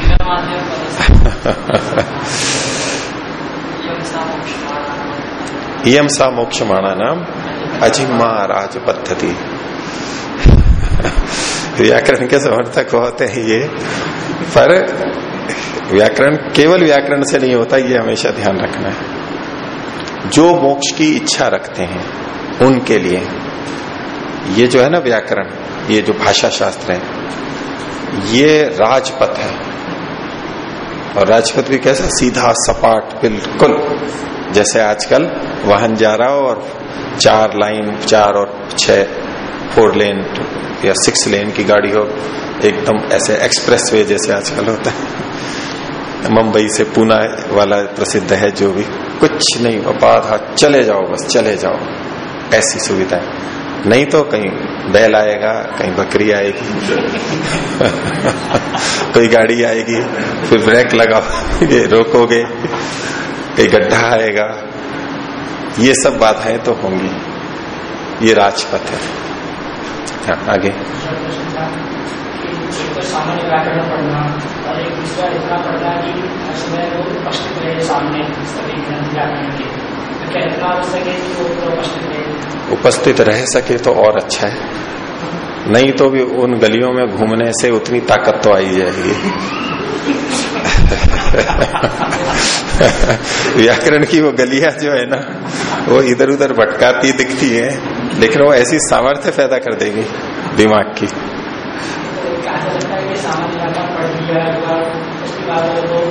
यम सा मोक्ष माणा नाम अजिम्मा राज पद्धति व्याकरण के समर्थक होते हैं ये, पर व्याकरण, केवल व्याकरण से नहीं होता, ये हमेशा ध्यान रखना है। जो मोक्ष की इच्छा रखते हैं, उनके लिए, ये जो है ना व्याकरण, ये जो भाषा शास्त्र है ये राजपथ है। और राजपथ भी कैसा? सीधा सपाट, बिल्कुल। जैसे आजकल वाहन जा रहा हो और चार लाइन, चार और छह, फोर लेन, या सिक्स लेन की गाड़ी हो, एकदम ऐसे एक्सप्रेस वे जैसे आजकल होता है। मुंबई से पूना वाला प्रसिद्ध है जो भी। कुछ नहीं हाथ, चले जाओ बस, चले जाओ। ऐसी सुविधा है नहीं तो कहीं बैल आएगा कहीं बकरी आएगी। कोई गाड़ी आएगी फिर ब्रेक लगाओगे रोकोगे कहीं गड्ढा आएगा। ये सब बाधाएँ तो होंगी। ये राजपथ है। हाँ, आगे। सामने उपस्थित रह सके तो और अच्छा है। नहीं तो भी उन गलियों में घूमने से उतनी ताकत तो आई जाएगी। व्याकरण की वो गलियाँ जो है ना, वो इधर उधर भटकाती दिखती है। लेकिन वो ऐसी सामर्थ्य पैदा कर देगी दिमाग की।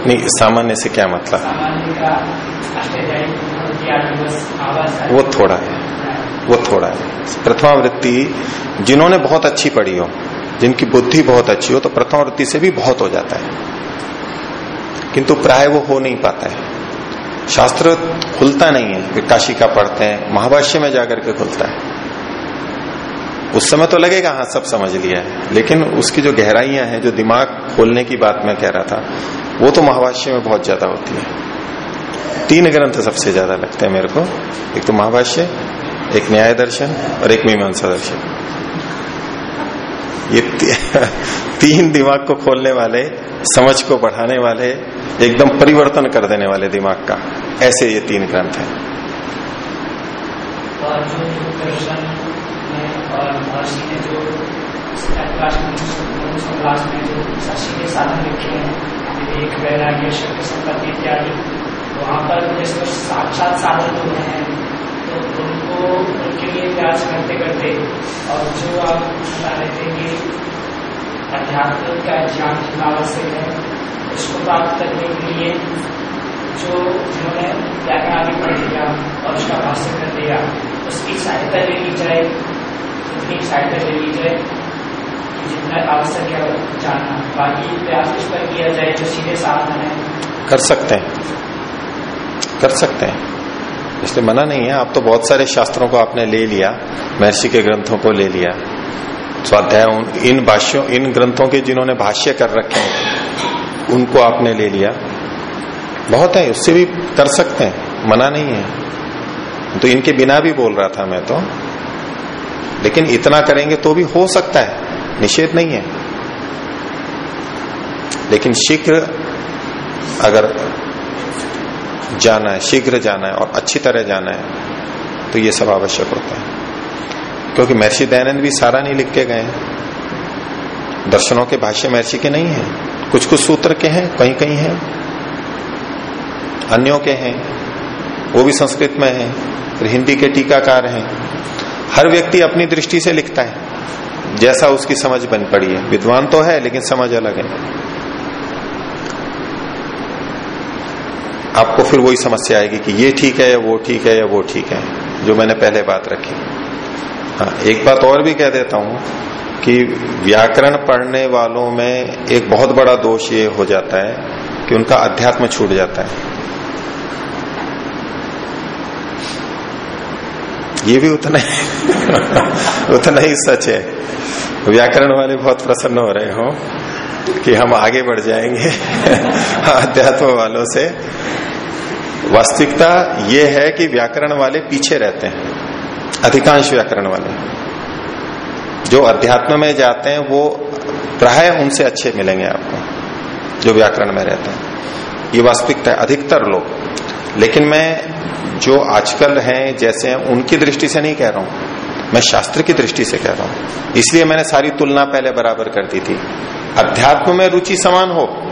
नहीं, सामान्य से क्या मतलब? वो थोड़ा है। वो थोड़ा है। प्रथमावृत्ति, जिन्होंने बहुत अच्छी पढ़ी हो, जिनकी बुद्धि बहुत अच्छी हो तो प्रथमावृत्ति से भी बहुत हो जाता है। किंतु प्राय वो हो नहीं पाता है। शास्त्र खुलता नहीं है। फिर काशी का पढ़ते हैं, महाभाष्य में जाकर के खुलता है। उस समय तो लगेगा हाँ सब समझ लिया है। लेकिन उसकी जो गहराइयाँ हैं, जो दिमाग खोलने की बात मैं कह रहा था, वो तो महाभाष्य में बहुत ज़्यादा होती है। तीन ग्रंथ सबसे ज़्यादा लगते हैं मेरे को। एक तो महाभाष्य, एक न्याय दर्शन और एक मीमांसा दर्शन। ये तीन दिमाग को खोलने वाले, समझ को बढ़ाने वाले, एकदम परिवर्तन कर देने वाले दिमाग का ऐसे ये तीन ग्रंथ हैं। और जो वहाँ पर जैसे साक्षात साधन जो हैं तो उनको, उनके लिए प्रयास करते करते और जो आप बता रहे थे कि अध्यात्म का ज्ञान कितना आवश्यक है, उसको प्राप्त करने के लिए जो जिन्होंने व्याकरण पढ़ लिया और उसका भाष्य कर दिया, उसकी सहायता ले ली जाए, उतनी सहायता ले ली जाए जितना आवश्यक है जानना। बाकी प्रयास इस पर किया जाए जो सीधे साधन है। कर सकते हैं। कर सकते हैं। इसलिए मना नहीं है। आप तो बहुत सारे शास्त्रों को आपने ले लिया, महर्षि के ग्रंथों को ले लिया। स्वाध्याय इन भाष्यों, इन ग्रंथों के जिन्होंने भाष्य कर रखे हैं, उनको आपने ले लिया। बहुत है, उससे भी कर सकते हैं। मना नहीं है। तो इनके बिना भी बोल रहा था मैं तो। लेकिन इतना करेंगे तो भी हो सकता है। निषेध नहीं है। लेकिन शीघ्र अगर जाना है, शीघ्र जाना है और अच्छी तरह जाना है तो ये सब आवश्यक होता है। क्योंकि महर्षि दयानंद भी सारा नहीं लिख के गए दर्शनों के भाष्य महर्षि के नहीं है। कुछ कुछ सूत्र के हैं कहीं कहीं हैं। अन्यों के हैं, वो भी संस्कृत में है, फिर हिंदी के टीकाकार हैं। हर व्यक्ति अपनी दृष्टि से लिखता है। जैसा उसकी समझ बन पड़ी है। विद्वान तो है, लेकिन समझ अलग है। आपको फिर वही समस्या आएगी कि ये ठीक है या वो ठीक है या वो ठीक है, जो मैंने पहले बात रखी। हाँ एक बात और भी कह देता हूँ कि व्याकरण पढ़ने वालों में एक बहुत बड़ा दोष ये हो जाता है कि उनका अध्यात्म छूट जाता है। ये भी उतना ही उतना ही सच है। व्याकरण वाले बहुत प्रसन्न हो रहे हो। कि हम आगे बढ़ जाएँगे अध्यात्म वालों से। वास्तविकता ये है कि व्याकरण वाले पीछे रहते हैं, अधिकांश व्याकरण वाले। जो अध्यात्म में जाते हैं, वो प्राय उनसे अच्छे मिलेंगे आपको, जो व्याकरण में रहते हैं। ये वास्तविकता है, अधिकतर लोग। लेकिन मैं जो आजकल हैं, जैसे हैं, उनकी दृष्टि से नहीं कह रहा हूँ। मैं शास्त्र की दृष्टि से कह रहा हूँ। इसलिए मैंने सारी तुलना पहले बराबर कर दी थी। अध्यात्म में रुचि समान हो,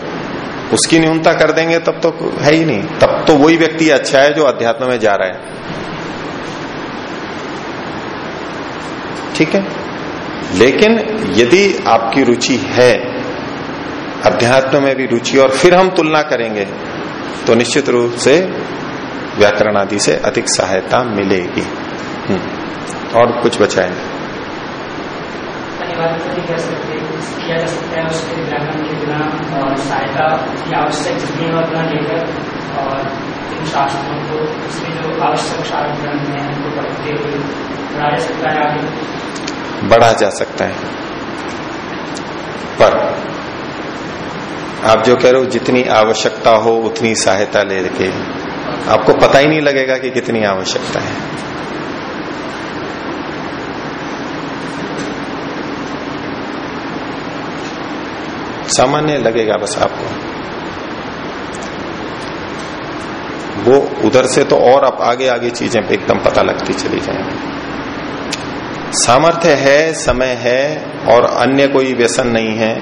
उसकी न्यूनता कर देंगे, तब तो है ही नहीं। तब तो वही व्यक्ति अच्छा है जो अध्यात्म में जा रहा है। ठीक है? लेकिन यदि आपकी रुचि है, अध्यात्म में भी रुचि, और फिर हम तुलना करेंगे तो निश्चित रूप से व्याकरण आदि से अधिक सहायता मिलेगी। हम्म। और कुछ बचाए किया जा सकता है उसके के बिना और सहायता की आवश्यक जितनी लेकर और इन शास्त्रों को उसके जो आवश्यक शास्त्र ग्रंथ उनको पढ़ते हुए बढ़ा जा सकता है आगे। बढ़ा जा सकता है। पर आप जो कह रहे हो, जितनी आवश्यकता हो, उतनी सहायता ले के आपको पता ही नहीं लगेगा कि कितनी आवश्यकता है। सामान्य लगेगा बस आपको। वो उधर से तो और अब आगे आगे चीज़ें एकदम पता लगती चली जाएँगी सामर्थ्य है, समय है, और अन्य कोई व्यसन नहीं है।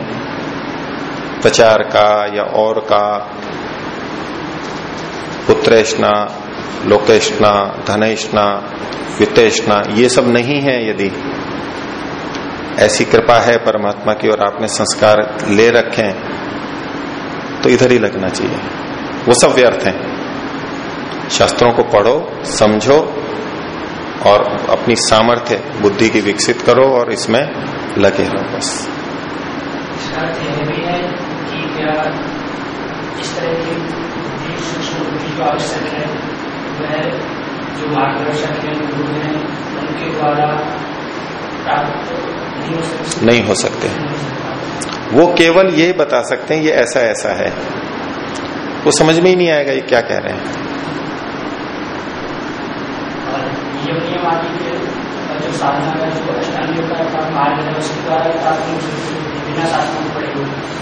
प्रचार का या और का, पुत्रेष्णा, लोकेष्णा, धनेष्णा वित्तेष्णा ये सब नहीं है यदि। ऐसी कृपा है परमात्मा की और आपने संस्कार ले रखे हैं तो इधर ही लगना चाहिए। वो सब व्यर्थ है। शास्त्रों को पढ़ो, समझो और अपनी सामर्थ्य, बुद्धि की विकसित करो और इसमें लगे रहो बस। इस जो जो मार्गदर्शक है, गुरु हैं, उनके द्वारा प्राप्त नहीं हो सकते। वो केवल ये बता सकते हैं ये ऐसा ऐसा है। वो समझ में ही नहीं आएगा ये क्या कह रहे हैं।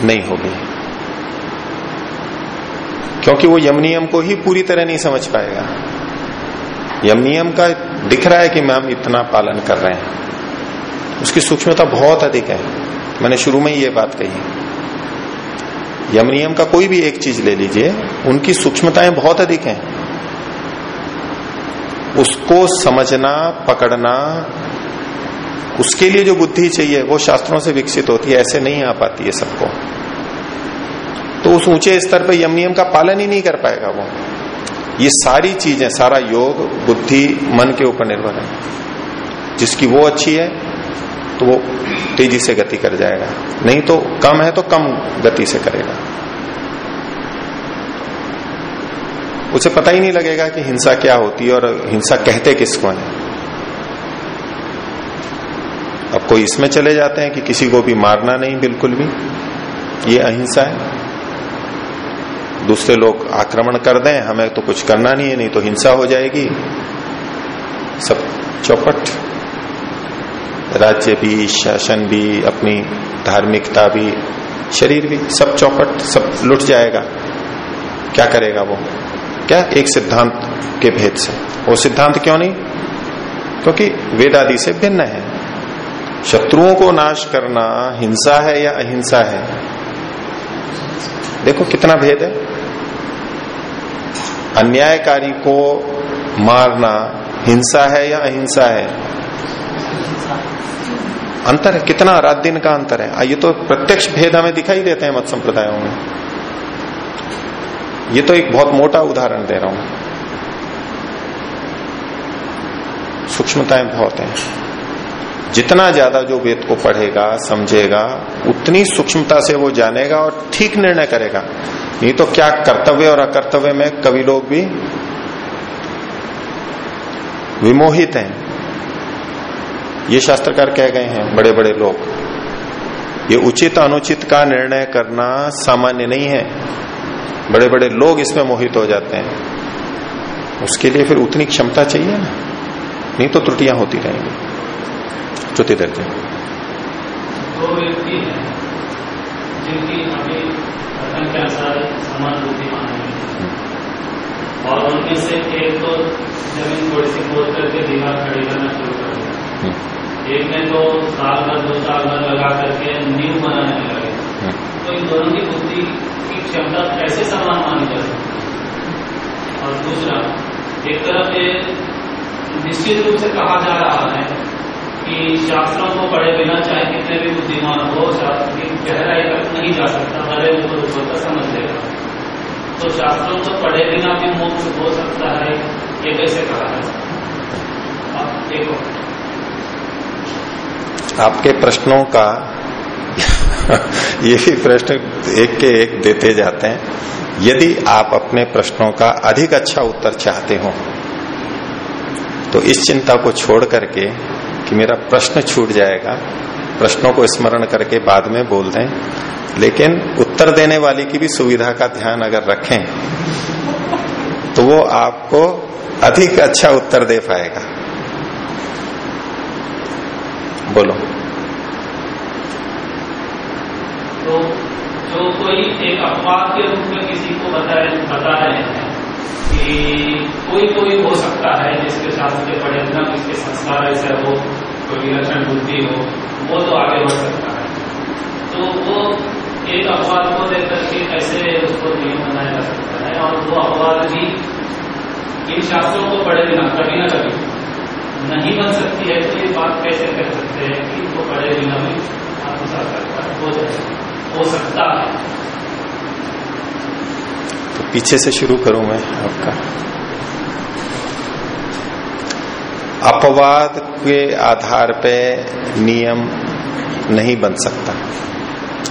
नहीं होगी। क्योंकि वो यम नियम को ही पूरी तरह नहीं समझ पाएगा। यम नियम का दिख रहा है कि मैम इतना पालन कर रहे हैं। उसकी सूक्ष्मता बहुत अधिक है। मैंने शुरू में ही ये बात कही। यम नियम का कोई भी एक चीज़ ले लीजिए, उनकी सूक्ष्मताएँ बहुत अधिक हैं। उसको समझना, पकड़ना, उसके लिए जो बुद्धि चाहिए, वो शास्त्रों से विकसित होती है, ऐसे नहीं आ पाती है सबको। तो उस ऊँचे स्तर पर यम नियम का पालन ही नहीं कर पाएगा वो। ये सारी चीज़ें, सारा योग, बुद्धि, मन के ऊपर निर्भर है। जिसकी वो अच्छी है तो वो तेज़ी से गति कर जाएगा। नहीं तो कम है तो कम गति से करेगा। उसे पता ही नहीं लगेगा कि हिंसा क्या होती है और हिंसा कहते किसको है। अब कोई इसमें चले जाते हैं कि किसी को भी मारना नहीं बिल्कुल भी, ये अहिंसा है। दूसरे लोग आक्रमण कर दें, हमें तो कुछ करना नहीं है, नहीं तो हिंसा हो जाएगी। सब चौपट। राज्य भी, शासन भी, अपनी धार्मिकता भी, शरीर भी, सब चौपट, सब लुट जाएगा। क्या करेगा वो? क्या एक सिद्धांत के भेद से? वो सिद्धांत क्यों नहीं? क्योंकि वेद आदि से भिन्न है। शत्रुओं को नाश करना हिंसा है या अहिंसा है? देखो कितना भेद है। अन्यायकारी को मारना हिंसा है या अहिंसा है? अंतर है, कितना रात दिन का अंतर है। ये तो प्रत्यक्ष भेद हमें दिखाई देते हैं मत संप्रदायों में। ये तो एक बहुत मोटा उदाहरण दे रहा हूँ। सूक्ष्मताएँ बहुत हैं। जितना ज़्यादा जो वेद को पढ़ेगा, समझेगा, उतनी सूक्ष्मता से वो जानेगा और ठीक निर्णय करेगा। नहीं तो क्या कर्तव्य और अकर्तव्य में कवि लोग भी विमोहित हैं। ये शास्त्रकार कह गए हैं बड़े बड़े लोग। ये उचित अनुचित का निर्णय करना सामान्य नहीं है। बड़े बड़े लोग इसमें मोहित हो जाते हैं। उसके लिए फिर उतनी क्षमता चाहिए ना? नहीं तो त्रुटियाँ होती रहेंगी। श्रुति दर्ज। दो व्यक्ति हैं जिनकी अभी कथन के अनुसार समान बुद्धिमान है। और उनमें से एक तो ज़मीन थोड़ी सी खोद करके दीवार खड़ी करना शुरू कर दिया एक ने तो साल भर, दो साल भर लगा करके नींव बनाने लगे। तो इन दोनों की बुद्धि की क्षमता कैसे समान मानी जा सकती और दूसरा, एक तरफ़ ये निश्चित रूप से कहा जा रहा है कि शास्त्रों को पढ़े बिना चाहे कितने भी बुद्धिमान हो शास्त्र की गहराई तक नहीं जा सकता, भले ऊपर ऊपर का समझ लेगा तो शास्त्रों को पढ़े बिना भी मोक्ष हो सकता है, ये कैसे कहा जा सकता देखो आपके प्रश्नों का ये भी प्रश्न एक के एक देते जाते हैं। यदि आप अपने प्रश्नों का अधिक अच्छा उत्तर चाहते हो तो इस चिंता को छोड़ करके कि मेरा प्रश्न छूट जाएगा, प्रश्नों को स्मरण करके बाद में बोल दें। लेकिन उत्तर देने वाले की भी सुविधा का ध्यान अगर रखें तो वो आपको अधिक अच्छा उत्तर दे पाएगा। बोलो। तो जो कोई एक अपवाद के रूप में किसी को बता बता रहे हैं कि कोई कोई हो सकता है जिसके शास्त्र के पढ़े बिना जिसके संस्कार ऐसे हो, कोई विलक्षण बुद्धि हो, वो तो आगे बढ़ सकता है। तो वो एक अपवाद को देख करके कैसे उसको नियम बनाया जा सकता है और वो अपवाद भी इन शास्त्रों को पढ़े बिना, कभी ना कभी नहीं बन सकती है तो ये बात कैसे कर सकते हैं कि इनको पढ़े बिना भी आत्मसात हो? जाए। हो सकता है। तो पीछे से शुरू करूँ मैं आपका? अपवाद के आधार पे नियम नहीं बन सकता।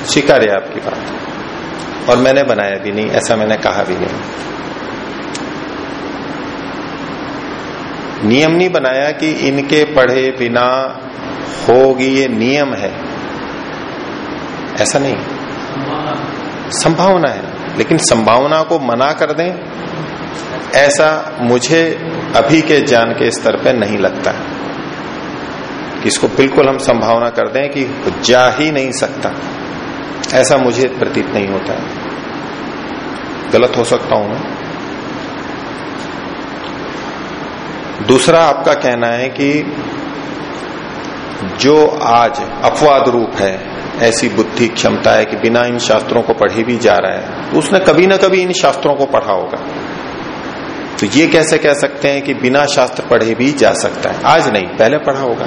स्वीकार है आपकी बात। और मैंने बनाया भी नहीं, ऐसा मैंने कहा भी नहीं। नियम नहीं बनाया कि इनके पढ़े बिना होगी, ये नियम है। ऐसा नहीं। संभावना है। लेकिन संभावना को मना कर दें, ऐसा मुझे अभी के ज्ञान के स्तर पर नहीं लगता। कि इसको बिल्कुल हम संभावना कर दें कि जा ही नहीं सकता। ऐसा मुझे प्रतीत नहीं होता। है गलत हो सकता हूँ मैं। दूसरा आपका कहना है कि जो आज अपवाद रूप है, ऐसी बुद्धि क्षमता है कि बिना इन शास्त्रों को पढ़े भी जा रहा है तो उसने कभी ना कभी इन शास्त्रों को पढ़ा होगा। तो ये कैसे कह सकते हैं कि बिना शास्त्र पढ़े भी जा सकता है? आज नहीं, पहले पढ़ा होगा।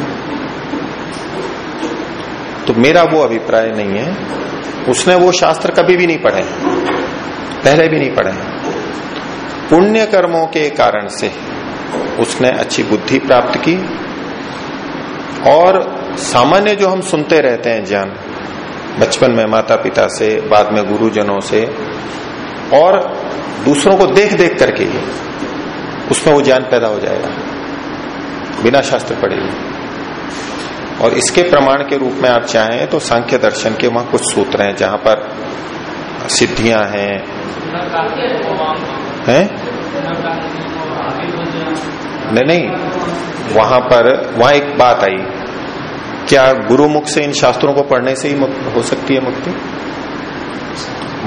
तो मेरा वो अभिप्राय नहीं है। उसने वो शास्त्र कभी भी नहीं पढ़े पहले भी नहीं पढ़े पुण्य कर्मों के कारण से उसने अच्छी बुद्धि प्राप्त की। और सामान्य जो हम सुनते रहते हैं ज्ञान बचपन में माता पिता से बाद में गुरुजनों से और दूसरों को देख देख करके ही उसमें वो ज्ञान पैदा हो जाएगा बिना शास्त्र पढ़े और इसके प्रमाण के रूप में आप चाहें तो सांख्य दर्शन के वहाँ कुछ सूत्र हैं जहाँ पर सिद्धियाँ हैं। हैं? नहीं नहीं। वहाँ पर, वहाँ एक बात आई। क्या गुरुमुख से इन शास्त्रों को पढ़ने से ही हो सकती है मुक्ति?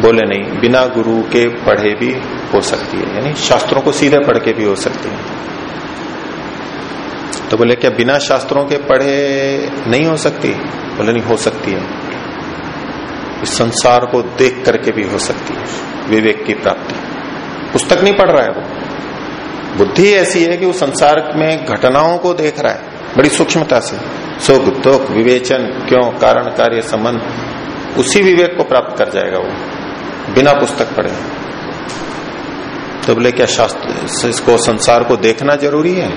बोले, नहीं, बिना गुरु के पढ़े भी हो सकती है। यानी शास्त्रों को सीधे पढ़ के भी हो सकती है। तो बोले, क्या बिना शास्त्रों के पढ़े नहीं हो सकती? बोले, नहीं, हो सकती है। इस संसार को देख करके भी हो सकती है। विवेक की प्राप्ति। पुस्तक नहीं पढ़ रहा है वो। बुद्धि ऐसी है कि वो संसार में घटनाओं को देख रहा है, बड़ी सूक्ष्मता से। सुख, दुख, विवेचन, क्यों, कारण, कार्य, संबंध, उसी विवेक को प्राप्त कर जाएगा वो, बिना पुस्तक पढ़े। तो बोले, क्या शास्त्र, इसको संसार को देखना ज़रूरी है?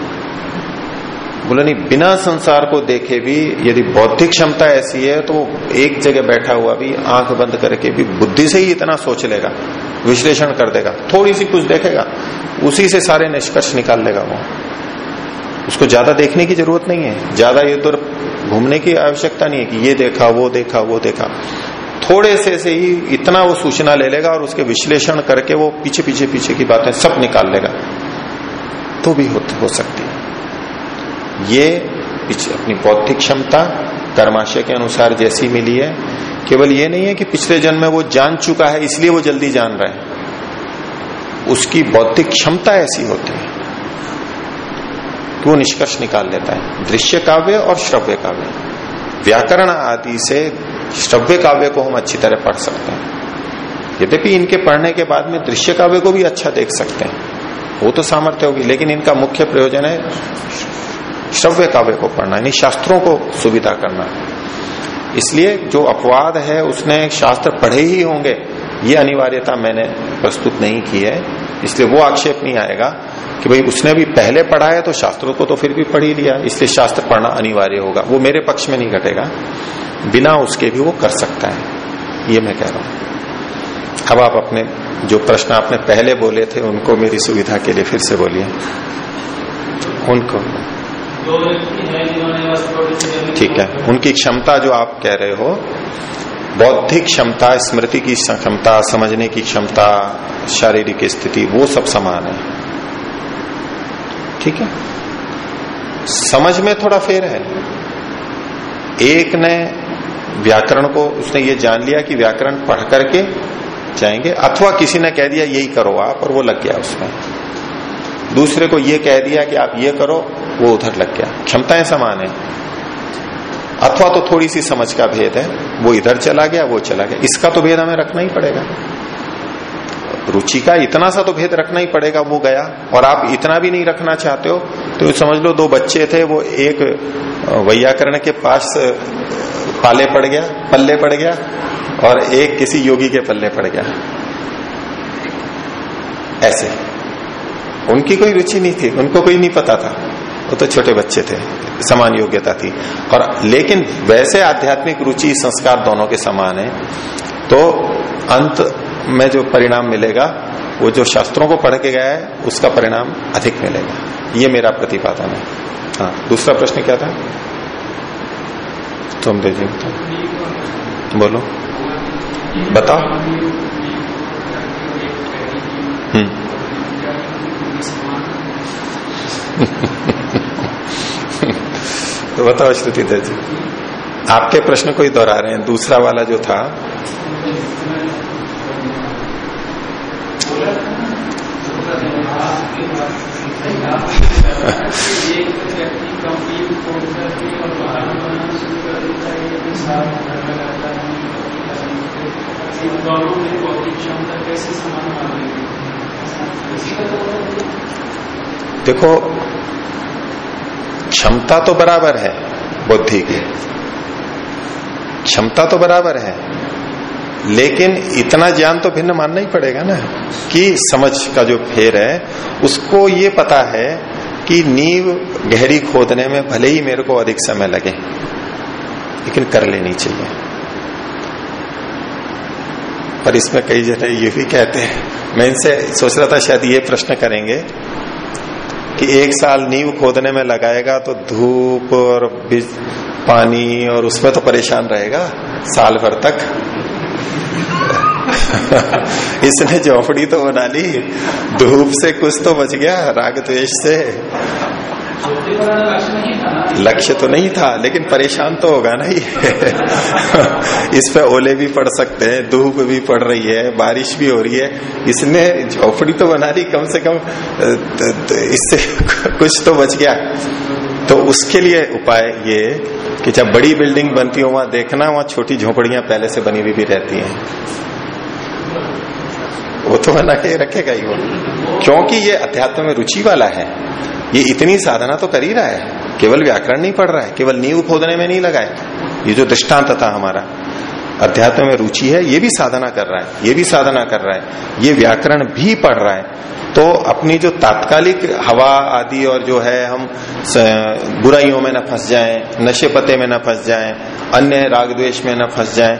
बोले, नहीं, बिना संसार को देखे भी यदि बौद्धिक क्षमता ऐसी है तो एक जगह बैठा हुआ भी, आँख बंद करके भी बुद्धि से ही इतना सोच लेगा, विश्लेषण कर देगा थोड़ी सी कुछ देखेगा, उसी से सारे निष्कर्ष निकाल लेगा वो। उसको ज़्यादा देखने की ज़रूरत नहीं है, ज़्यादा ये इधर घूमने की आवश्यकता नहीं है कि ये देखा, वो देखा वो देखा। थोड़े से से ही इतना वो सूचना ले लेगा और उसके विश्लेषण करके वो पीछे पीछे पीछे की बातें सब निकाल लेगा तो भी हो सकती है। ये अपनी बौद्धिक क्षमता कर्माशय के अनुसार जैसी मिली है। केवल ये नहीं है कि पिछले जन्म में वो जान चुका है, इसलिए वो जल्दी जान रहा है। उसकी बौद्धिक क्षमता ऐसी होती है कि वो निष्कर्ष निकाल लेता है। दृश्य काव्य और श्रव्य काव्य। व्याकरण आदि से श्रव्य काव्य को हम अच्छी तरह पढ़ सकते हैं। यद्यपि इनके पढ़ने के बाद में दृश्य काव्य को भी अच्छा देख सकते हैं। वो तो सामर्थ्य होगी, लेकिन इनका मुख्य प्रयोजन है श्रव्य काव्य को पढ़ना, यानी शास्त्रों को सुविधा करना। इसलिए जो अपवाद है, उसने शास्त्र पढ़े ही होंगे, ये अनिवार्यता मैंने प्रस्तुत नहीं की है। इसलिए वो आक्षेप नहीं आएगा कि भाई उसने भी पहले पढ़ा है तो शास्त्रों को तो फिर भी पढ़ ही लिया। इसलिए शास्त्र पढ़ना अनिवार्य होगा। वो मेरे पक्ष में नहीं घटेगा। बिना उसके भी वो कर सकता है। ये मैं कह रहा हूँ। अब आप अपने जो प्रश्न आपने पहले बोले थे, उनको मेरी सुविधा के लिए फिर से बोलिए। उनको। ठीक है। उनकी क्षमता जो आप कह रहे हो बौद्धिक क्षमता स्मृति की क्षमता समझने की क्षमता शारीरिक स्थिति वो सब समान है। ठीक है? समझ में थोड़ा फेर है। एक ने व्याकरण को उसने ये जान लिया कि व्याकरण पढ़ करके जाएँगे अथवा किसी ने कह दिया यही करो आप और वो लग गया उसमें। दूसरे को ये कह दिया कि आप ये करो, वो उधर लग गया। क्षमताएँ समान है। अथवा तो थोड़ी सी समझ का भेद है, वो इधर चला गया, वो चला गया। इसका तो भेद हमें रखना ही पड़ेगा। रुचि का इतना सा तो भेद रखना ही पड़ेगा, वो गया। और आप इतना भी नहीं रखना चाहते हो तो समझ लो दो बच्चे थे, वो एक वैयाकरण के पास पाले पड़ गया, पल्ले पड़ गया, और एक किसी योगी के पल्ले पड़ गया। ऐसे। उनकी कोई रुचि नहीं थी, उनको कोई नहीं पता था। वो तो छोटे बच्चे थे, समान योग्यता थी। और लेकिन वैसे आध्यात्मिक रुचि, संस्कार दोनों के समान है। तो अंत में जो परिणाम मिलेगा, वो जो शास्त्रों को पढ़ के गया है, उसका परिणाम अधिक मिलेगा। ये मेरा प्रतिपादन है। हाँ दूसरा प्रश्न क्या था? तुम जी बोलो। बताओ। हम्म। तो बताओ श्रुति जी आपके प्रश्न को ही दोहरा रहे हैं दूसरा वाला जो था देखो, क्षमता तो बराबर है बुद्धि की। क्षमता तो बराबर है, लेकिन इतना ज्ञान तो भिन्न मानना ही पड़ेगा ना, कि समझ का जो फेर है, उसको ये पता है कि नींव गहरी खोदने में भले ही मेरे को अधिक समय लगे, लेकिन कर लेनी चाहिए। पर इसमें कई जगह ये भी कहते हैं, मैं इनसे सोच रहा था शायद ये प्रश्न करेंगे। कि एक साल नींव खोदने में लगाएगा तो धूप और पानी और उसमें तो परेशान रहेगा, साल भर तक। इसने झोपड़ी तो बना ली। धूप से कुछ तो बच गया राग द्वेश से। लक्ष्य तो नहीं था, लेकिन परेशान तो होगा ना ये इस पे ओले भी पड़ सकते हैं, धूप भी पड़ रही है, बारिश भी हो रही है। इसने झोपड़ी तो बना ली, कम से कम इससे कुछ तो बच गया। तो उसके लिए उपाय ये कि जब बड़ी बिल्डिंग बनती हो, वहाँ देखना, वहाँ छोटी झोपड़ियाँ पहले से बनी हुई भी रहती हैं। वो तो बना के रखेगा ही वो। क्योंकि ये अध्यात्म में रुचि वाला है, ये इतनी साधना तो कर ही रहा है, केवल व्याकरण नहीं पढ़ रहा है, केवल नींव खोदने में नहीं लगाए। ये जो दृष्टांत था हमारा, अध्यात्म में रुचि है, ये भी साधना कर रहा है, ये भी साधना कर रहा है, ये व्याकरण भी पढ़ रहा है। तो अपनी जो तात्कालिक हवा आदि और जो है हम बुराइयों में न फंस जाएँ, नशे पते में न फंस जाएँ, अन्य राग द्वेष में न फंस जाएँ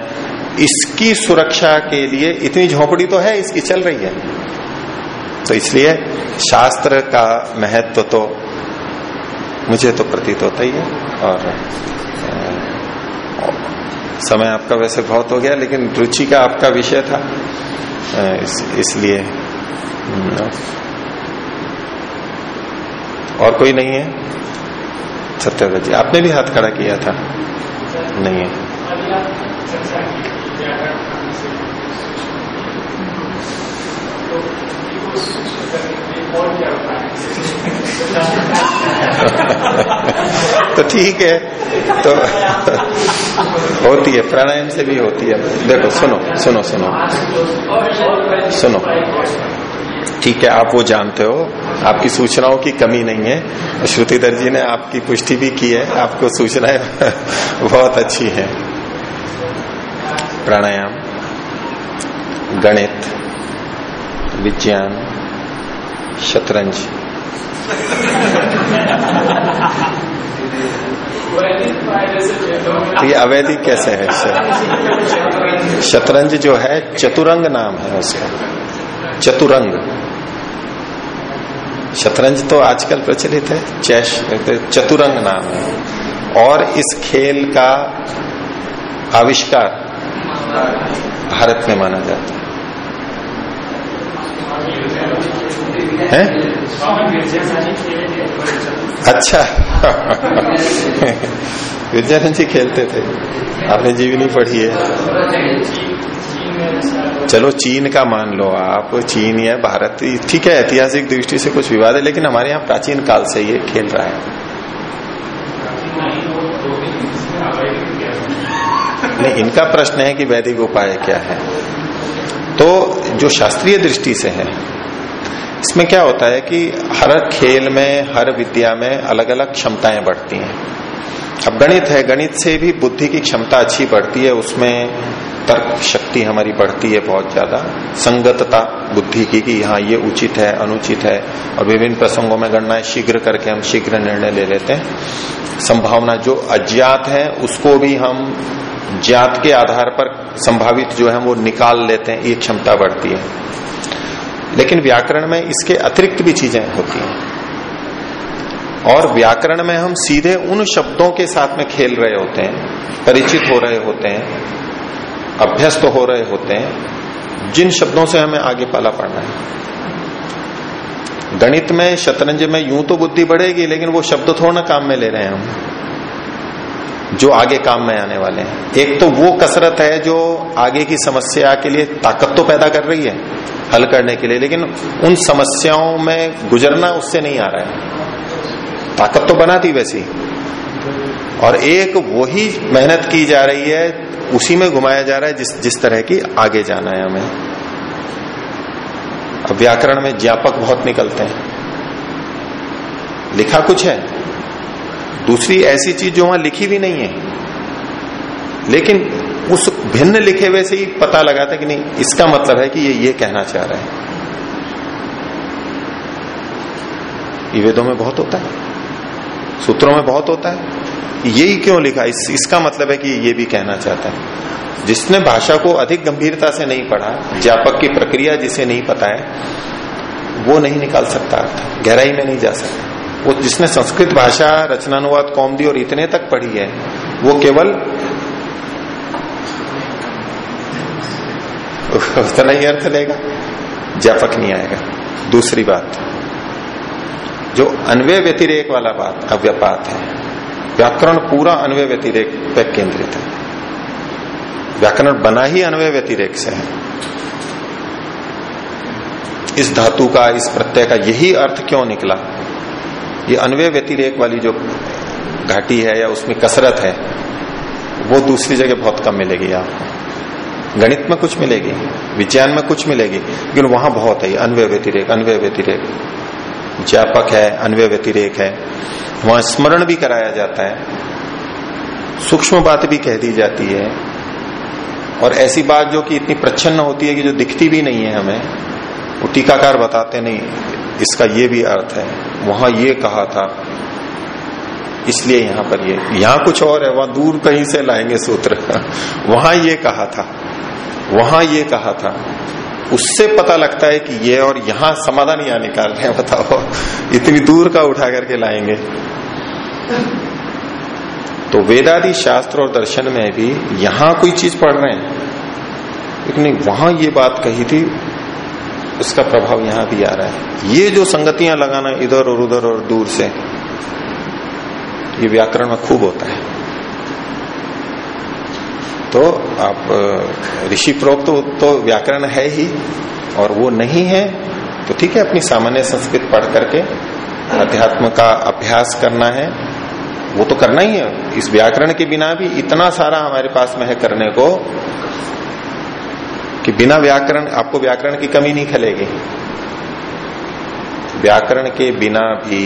इसकी सुरक्षा के लिए इतनी झोपड़ी तो है इसकी चल रही है। तो इसलिए शास्त्र का महत्व तो मुझे तो प्रतीत होता ही है और समय आपका वैसे बहुत हो गया लेकिन रुचि का आपका विषय था। इस, इसलिए और कोई नहीं है? सत्यव्रत जी आपने भी हाथ खड़ा किया था? नहीं है। तो ठीक है तो होती है, प्राणायाम से भी होती है। देखो, सुनो सुनो सुनो। सुनो। ठीक है, आप वो जानते हो। आपकी सूचनाओं की कमी नहीं है। श्रुतिधर जी ने आपकी पुष्टि भी की है। आपको सूचनाएँ बहुत अच्छी है। प्राणायाम, गणित, विज्ञान, शतरंज। तो ये अवैधिक कैसे है शतरंज जो है, चतुरंग नाम है उसका। चतुरंग। शतरंज तो आजकल प्रचलित है, चैश चतुरंग नाम है। और इस खेल का आविष्कार भारत में माना जाता है। हैं? अच्छा। विद्यानंद जी खेलते थे। आपने जीवनी पढ़ी है। चलो, चीन का मान लो आप। चीन या भारत, ठीक है, ऐतिहासिक दृष्टि से कुछ विवाद है, लेकिन हमारे यहाँ प्राचीन काल से ये खेल रहा है। नहीं, इनका प्रश्न है कि वैदिक उपाय क्या है। तो जो शास्त्रीय दृष्टि से है, इसमें क्या होता है कि हर खेल में, हर विद्या में अलग अलग क्षमताएँ बढ़ती हैं। अब गणित है, गणित से भी बुद्धि की क्षमता अच्छी बढ़ती है, उसमें तर्क शक्ति हमारी बढ़ती है बहुत ज़्यादा। संगतता बुद्धि की कि हाँ ये उचित है, अनुचित है। और विभिन्न प्रसंगों में गणना शीघ्र करके हम शीघ्र निर्णय ले लेते हैं। संभावना जो अज्ञात है, उसको भी हम ज्ञात के आधार पर संभावित जो है, वो निकाल लेते हैं। ये क्षमता बढ़ती है। लेकिन व्याकरण में इसके अतिरिक्त भी चीज़ें होती हैं। और व्याकरण में हम सीधे उन शब्दों के साथ में खेल रहे होते हैं, परिचित हो रहे होते हैं। अभ्यस्त तो हो रहे होते हैं, जिन शब्दों से हमें आगे पाला पड़ना है। गणित में, शतरंज में यूँ तो बुद्धि बढ़ेगी, लेकिन वो शब्द थोड़ा ना काम में ले रहे हैं हम, जो आगे काम में आने वाले हैं। एक तो वो कसरत है जो आगे की समस्या के लिए ताकत तो पैदा कर रही है, हल करने के लिए, लेकिन उन समस्याओं में गुजरना उससे नहीं आ रहा है। ताकत तो बनाती वैसी। और एक वही मेहनत की जा रही है, उसी में घुमाया जा रहा है, जिस जिस तरह की आगे जाना है हमें। अब व्याकरण में ज्ञापक बहुत निकलते हैं। लिखा कुछ है, दूसरी ऐसी चीज़ जो वहाँ लिखी भी नहीं है। लेकिन उस भिन्न लिखे हुए से ही पता लगा था कि नहीं, इसका मतलब है कि ये ये कहना चाह रहा है। ये वेदों में बहुत होता है, सूत्रों में बहुत होता है। यही क्यों लिखा? इस, इसका मतलब है कि ये भी कहना चाहता है। जिसने भाषा को अधिक गंभीरता से नहीं पढ़ा व्यापक की प्रक्रिया जिसे नहीं पता है वो नहीं निकाल सकता अर्थ। गहराई में नहीं जा सकता। वो जिसने संस्कृत भाषा रचनानुवाद कौमदी और इतने तक पढ़ी है वो केवल उतना ही अर्थ लेगा। व्यापक नहीं आएगा। दूसरी बात जो अनवय व्यतिरेक वाला बात अव्यपात है। व्याकरण पूरा अन्वय व्यतिरेक पर केंद्रित है। व्याकरण बना ही अन्वय व्यतिरेक से है। इस धातु का, इस प्रत्यय का यही अर्थ क्यों निकला? ये अन्वय व्यतिरेक वाली जो घाटी है या उसमें कसरत है, वो दूसरी जगह बहुत कम मिलेगी आपको गणित में कुछ मिलेगी, विज्ञान में कुछ मिलेगी, लेकिन वहाँ बहुत है अन्वय व्यतिरेक अन्वय व्यतिरेक। व्यापक है, अन्वय व्यतिरेक है। वहाँ स्मरण भी कराया जाता है। सूक्ष्म बात भी कह दी जाती है। और ऐसी बात जो कि इतनी प्रच्छन्न होती है कि जो दिखती भी नहीं है हमें, वो टीकाकार बताते नहीं। इसका ये भी अर्थ है। वहाँ ये कहा था। इसलिए यहाँ पर ये, यहाँ कुछ और है। वहाँ दूर कहीं से लाएँगे सूत्र। वहाँ ये कहा था। वहाँ ये कहा था। उससे पता लगता है कि ये और यहाँ समाधान यहाँ निकाल रहे हैं, बताओ। इतनी दूर का उठा करके लाएँगे। तो वेदादि शास्त्र और दर्शन में भी यहाँ कोई चीज़ पढ़ रहे हैं। लेकिन वहाँ ये बात कही थी, उसका प्रभाव यहाँ भी आ रहा है। ये जो संगतियाँ लगाना इधर और उधर और दूर से, ये व्याकरण में खूब होता है। तो आप ऋषि प्रोक्त तो, तो व्याकरण है ही और वो नहीं है तो ठीक है अपनी सामान्य संस्कृत पढ़ करके अध्यात्म का अभ्यास करना है। वो तो करना ही है। इस व्याकरण के बिना भी इतना सारा हमारे पास में है करने को कि बिना व्याकरण आपको व्याकरण की कमी नहीं खलेगी। व्याकरण के बिना भी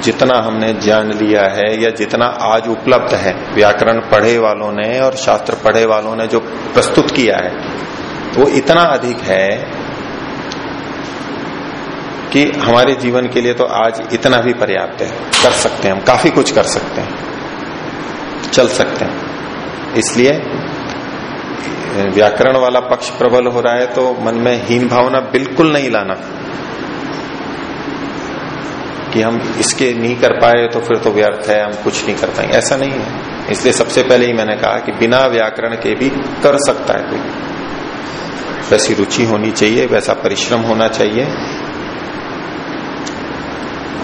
जितना हमने जान लिया है या जितना आज उपलब्ध है, व्याकरण पढ़े वालों ने और शास्त्र पढ़े वालों ने जो प्रस्तुत किया है, वो इतना अधिक है कि हमारे जीवन के लिए तो आज इतना भी पर्याप्त है। कर सकते हैं हम, काफ़ी कुछ कर सकते हैं, चल सकते हैं। इसलिए, व्याकरण वाला पक्ष प्रबल हो रहा है तो मन में हीन भावना बिल्कुल नहीं लाना। कि हम इसके नहीं कर पाए तो फिर तो व्यर्थ है, हम कुछ नहीं कर पाएँगे। ऐसा नहीं है। इसलिए सबसे पहले ही मैंने कहा कि बिना व्याकरण के भी कर सकता है कोई। वैसी रुचि होनी चाहिए, वैसा परिश्रम होना चाहिए।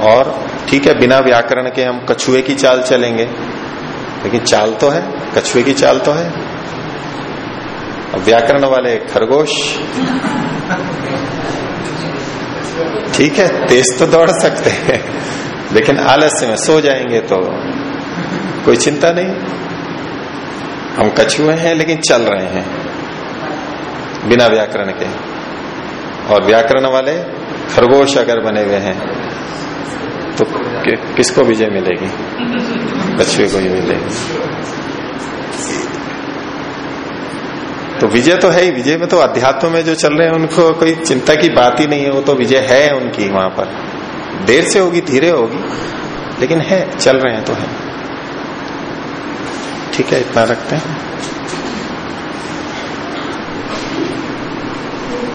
और ठीक है, बिना व्याकरण के हम कछुए की चाल चलेंगे। लेकिन चाल तो है, कछुए की चाल तो है। व्याकरण वाले खरगोश। ठीक है, तेज तो दौड़ सकते हैं, लेकिन आलस्य में सो जाएँगे तो कोई चिंता नहीं। हम कछुए हैं, लेकिन चल रहे हैं, बिना व्याकरण के। और व्याकरण वाले खरगोश अगर बने हुए हैं तो किसको विजय मिलेगी? कछुए को ही मिलेगी। तो विजय तो है ही, विजय में तो अध्यात्म में जो चल रहे हैं, उनको कोई चिंता की बात ही नहीं है, वो तो विजय है उनकी वहाँ पर। देर से होगी, धीरे होगी, लेकिन है, चल रहे हैं तो है। ठीक है, इतना रखते हैं।